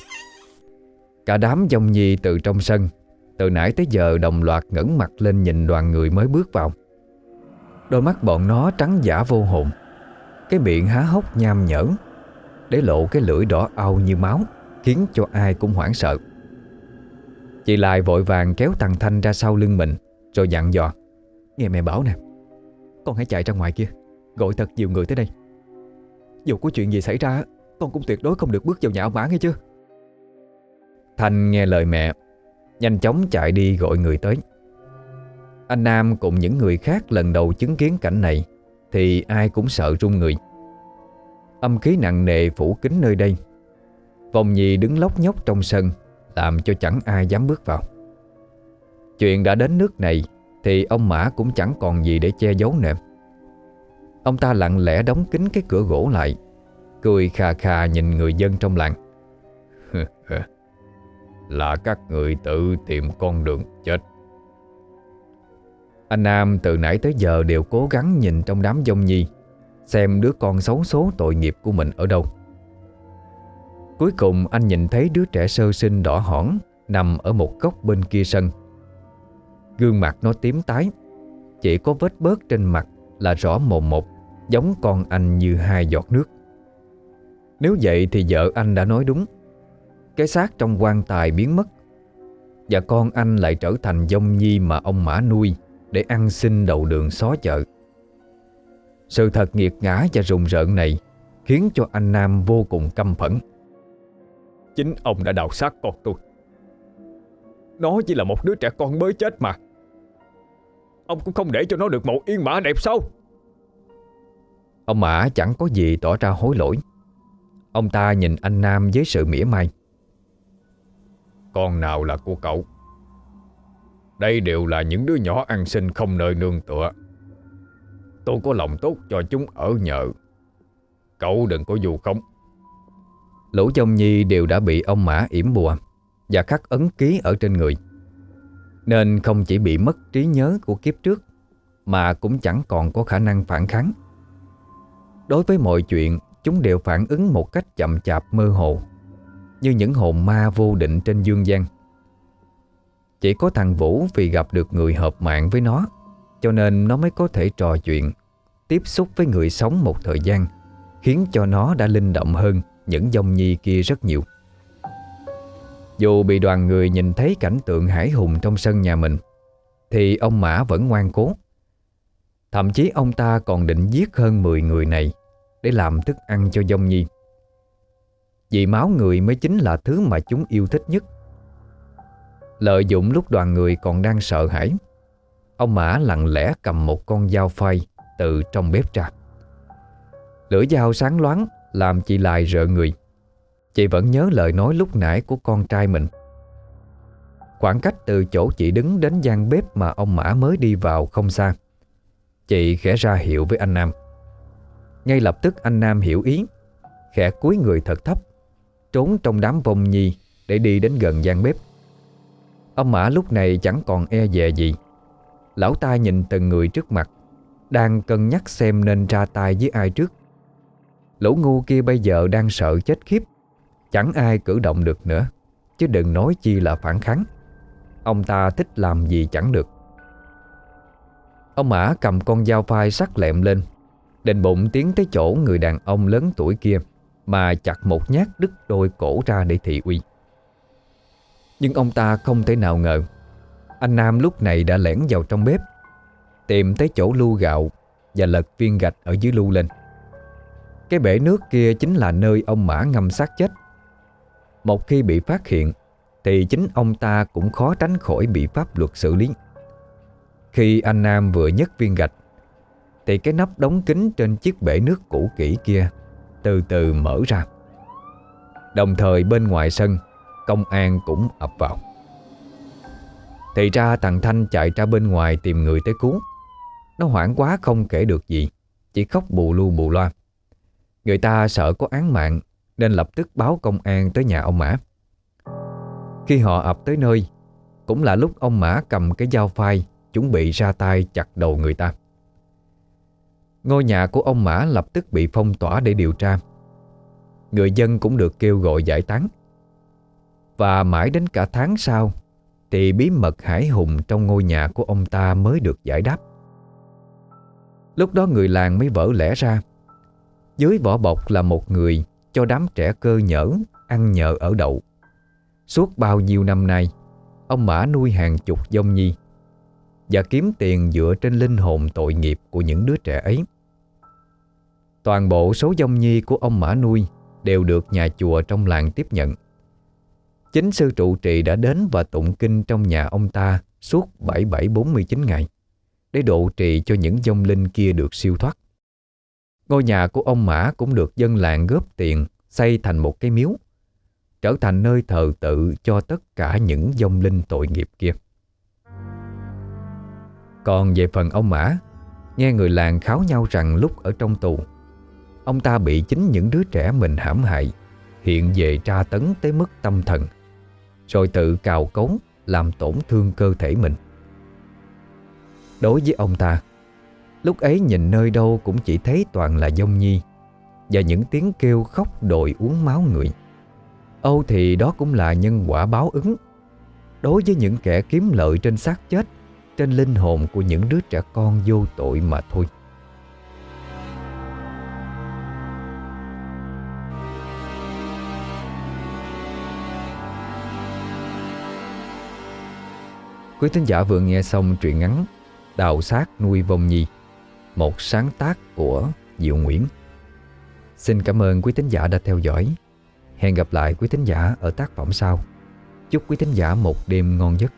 A: Cả đám dông nhi từ trong sân từ nãy tới giờ, đồng loạt ngẩng mặt lên nhìn đoàn người mới bước vào. Đôi mắt bọn nó trắng giả vô hồn. Cái miệng há hốc nham nhở, Để lộ cái lưỡi đỏ au như máu, Khiến cho ai cũng hoảng sợ. Chị lại vội vàng kéo thằng Thanh ra sau lưng mình, Rồi dặn dò, Nghe mẹ bảo nè, Con hãy chạy ra ngoài kia, Gọi thật nhiều người tới đây. Dù có chuyện gì xảy ra Con cũng tuyệt đối không được bước vào nhà ông Mã nghe chưa? Thanh nghe lời mẹ Nhanh chóng chạy đi gọi người tới. Anh Nam cùng những người khác lần đầu chứng kiến cảnh này, Thì ai cũng sợ run người. Âm khí nặng nề phủ kín nơi đây. Vòng nhì đứng lóc nhóc trong sân, Làm cho chẳng ai dám bước vào. Chuyện đã đến nước này, Thì ông Mã cũng chẳng còn gì để che giấu nữa. Ông ta lặng lẽ đóng kín cái cửa gỗ lại, Cười khà khà nhìn người dân trong làng.
C: Là các người tự tìm con đường chết.
A: Anh Nam từ nãy tới giờ đều cố gắng nhìn trong đám dông nhi, Xem đứa con xấu số tội nghiệp của mình ở đâu. Cuối cùng anh nhìn thấy đứa trẻ sơ sinh đỏ hỏn Nằm ở một góc bên kia sân. Gương mặt nó tím tái, Chỉ có vết bớt trên mặt là rõ mồm một, Giống con anh như hai giọt nước. Nếu vậy thì vợ anh đã nói đúng. Cái xác trong quan tài biến mất. Và con anh lại trở thành dông nhi mà ông Mã nuôi Để ăn xin đầu đường xó chợ. Sự thật nghiệt ngã và rùng rợn này Khiến cho anh Nam vô cùng căm phẫn.
C: Chính ông đã đào xác con tôi. Nó chỉ là một đứa trẻ con mới chết mà. Ông cũng không để cho nó được một yên mã đẹp sao?
A: Ông Mã chẳng có gì tỏ ra hối lỗi. Ông ta nhìn anh Nam với sự mỉa mai
C: con nào là của cậu. Đây đều là những đứa nhỏ ăn xin không nơi nương tựa. Tôi có lòng tốt cho chúng ở nhờ. Cậu đừng có dù không.
A: Lũ chồng nhi đều đã bị ông Mã yểm bùa Và khắc ấn ký ở trên người. Nên không chỉ bị mất trí nhớ của kiếp trước, Mà cũng chẳng còn có khả năng phản kháng. Đối với mọi chuyện, Chúng đều phản ứng một cách chậm chạp mơ hồ. Như những hồn ma vô định trên dương gian. Chỉ có thằng Vũ vì gặp được người hợp mạng với nó, Cho nên nó mới có thể trò chuyện, Tiếp xúc với người sống một thời gian, Khiến cho nó đã linh động hơn Những dông nhi kia rất nhiều. Dù bị đoàn người nhìn thấy cảnh tượng hải hùng trong sân nhà mình, Thì ông Mã vẫn ngoan cố. Thậm chí ông ta còn định giết hơn 10 người này Để làm thức ăn cho dông nhi. Vì máu người mới chính là thứ mà chúng yêu thích nhất. Lợi dụng lúc đoàn người còn đang sợ hãi, Ông Mã lặng lẽ cầm một con dao phay từ trong bếp ra. Lửa dao sáng loáng làm chị lại rợ người. Chị vẫn nhớ lời nói lúc nãy của con trai mình. Khoảng cách từ chỗ chị đứng đến gian bếp mà ông Mã mới đi vào không xa, Chị khẽ ra hiệu với anh Nam. Ngay lập tức anh Nam hiểu ý, Khẽ cúi người thật thấp. Trốn trong đám vong nhi Để đi đến gần gian bếp. Ông Mã lúc này chẳng còn e dè gì. Lão ta nhìn từng người trước mặt, Đang cân nhắc xem nên ra tay với ai trước. Lũ ngu kia bây giờ đang sợ chết khiếp, Chẳng ai cử động được nữa, Chứ đừng nói chi là phản kháng. Ông ta thích làm gì chẳng được. Ông Mã cầm con dao phai sắc lẹm lên, Định bụng tiến tới chỗ người đàn ông lớn tuổi kia. Mà chặt một nhát đứt đôi cổ ra để thị uy. Nhưng ông ta không thể nào ngờ, Anh Nam lúc này đã lẻn vào trong bếp, Tìm tới chỗ lưu gạo Và lật viên gạch ở dưới lưu lên. Cái bể nước kia chính là nơi ông Mã ngâm xác chết. Một khi bị phát hiện, Thì chính ông ta cũng khó tránh khỏi bị pháp luật xử lý. Khi anh Nam vừa nhấc viên gạch, Thì cái nắp đóng kín trên chiếc bể nước cũ kỹ kia từ từ mở ra. Đồng thời bên ngoài sân, Công an cũng ập vào. Thì ra thằng Thanh chạy ra bên ngoài tìm người tới cứu. Nó hoảng quá không kể được gì, Chỉ khóc bù lu bù loa. Người ta sợ có án mạng, Nên lập tức báo công an tới nhà ông Mã. Khi họ ập tới nơi, Cũng là lúc ông Mã cầm cái dao phai, chuẩn bị ra tay chặt đầu người ta. Ngôi nhà của ông Mã lập tức bị phong tỏa để điều tra. Người dân cũng được kêu gọi giải tán. Và mãi đến cả tháng sau thì bí mật hải hùng trong ngôi nhà của ông ta mới được giải đáp. Lúc đó người làng mới vỡ lẽ ra. Dưới vỏ bọc là một người cho đám trẻ cơ nhở ăn nhờ ở đậu. Suốt bao nhiêu năm nay, ông Mã nuôi hàng chục dông nhi và kiếm tiền dựa trên linh hồn tội nghiệp của những đứa trẻ ấy. Toàn bộ số dông nhi của ông Mã nuôi đều được nhà chùa trong làng tiếp nhận. Chính sư trụ trì đã đến và tụng kinh trong nhà ông ta suốt 7749 ngày để độ trì cho những dông linh kia được siêu thoát. Ngôi nhà của ông Mã cũng được dân làng góp tiền xây thành một cái miếu, trở thành nơi thờ tự cho tất cả những dông linh tội nghiệp kia. Còn về phần ông Mã Nghe người làng kháo nhau rằng lúc ở trong tù Ông ta bị chính những đứa trẻ mình hãm hại, Hiện về tra tấn tới mức tâm thần, Rồi tự cào cống Làm tổn thương cơ thể mình. Đối với ông ta, Lúc ấy nhìn nơi đâu cũng chỉ thấy toàn là dông nhi Và những tiếng kêu khóc đòi uống máu người. Âu thì đó cũng là nhân quả báo ứng. Đối với những kẻ kiếm lợi trên xác chết, trên linh hồn của những đứa trẻ con vô tội mà thôi. Quý thính giả vừa nghe xong truyện ngắn Đào Sát nuôi vong nhi, Một sáng tác của Diệu Nguyễn. Xin cảm ơn quý thính giả đã theo dõi. Hẹn gặp lại quý thính giả ở tác phẩm sau. Chúc quý thính giả một đêm ngon giấc.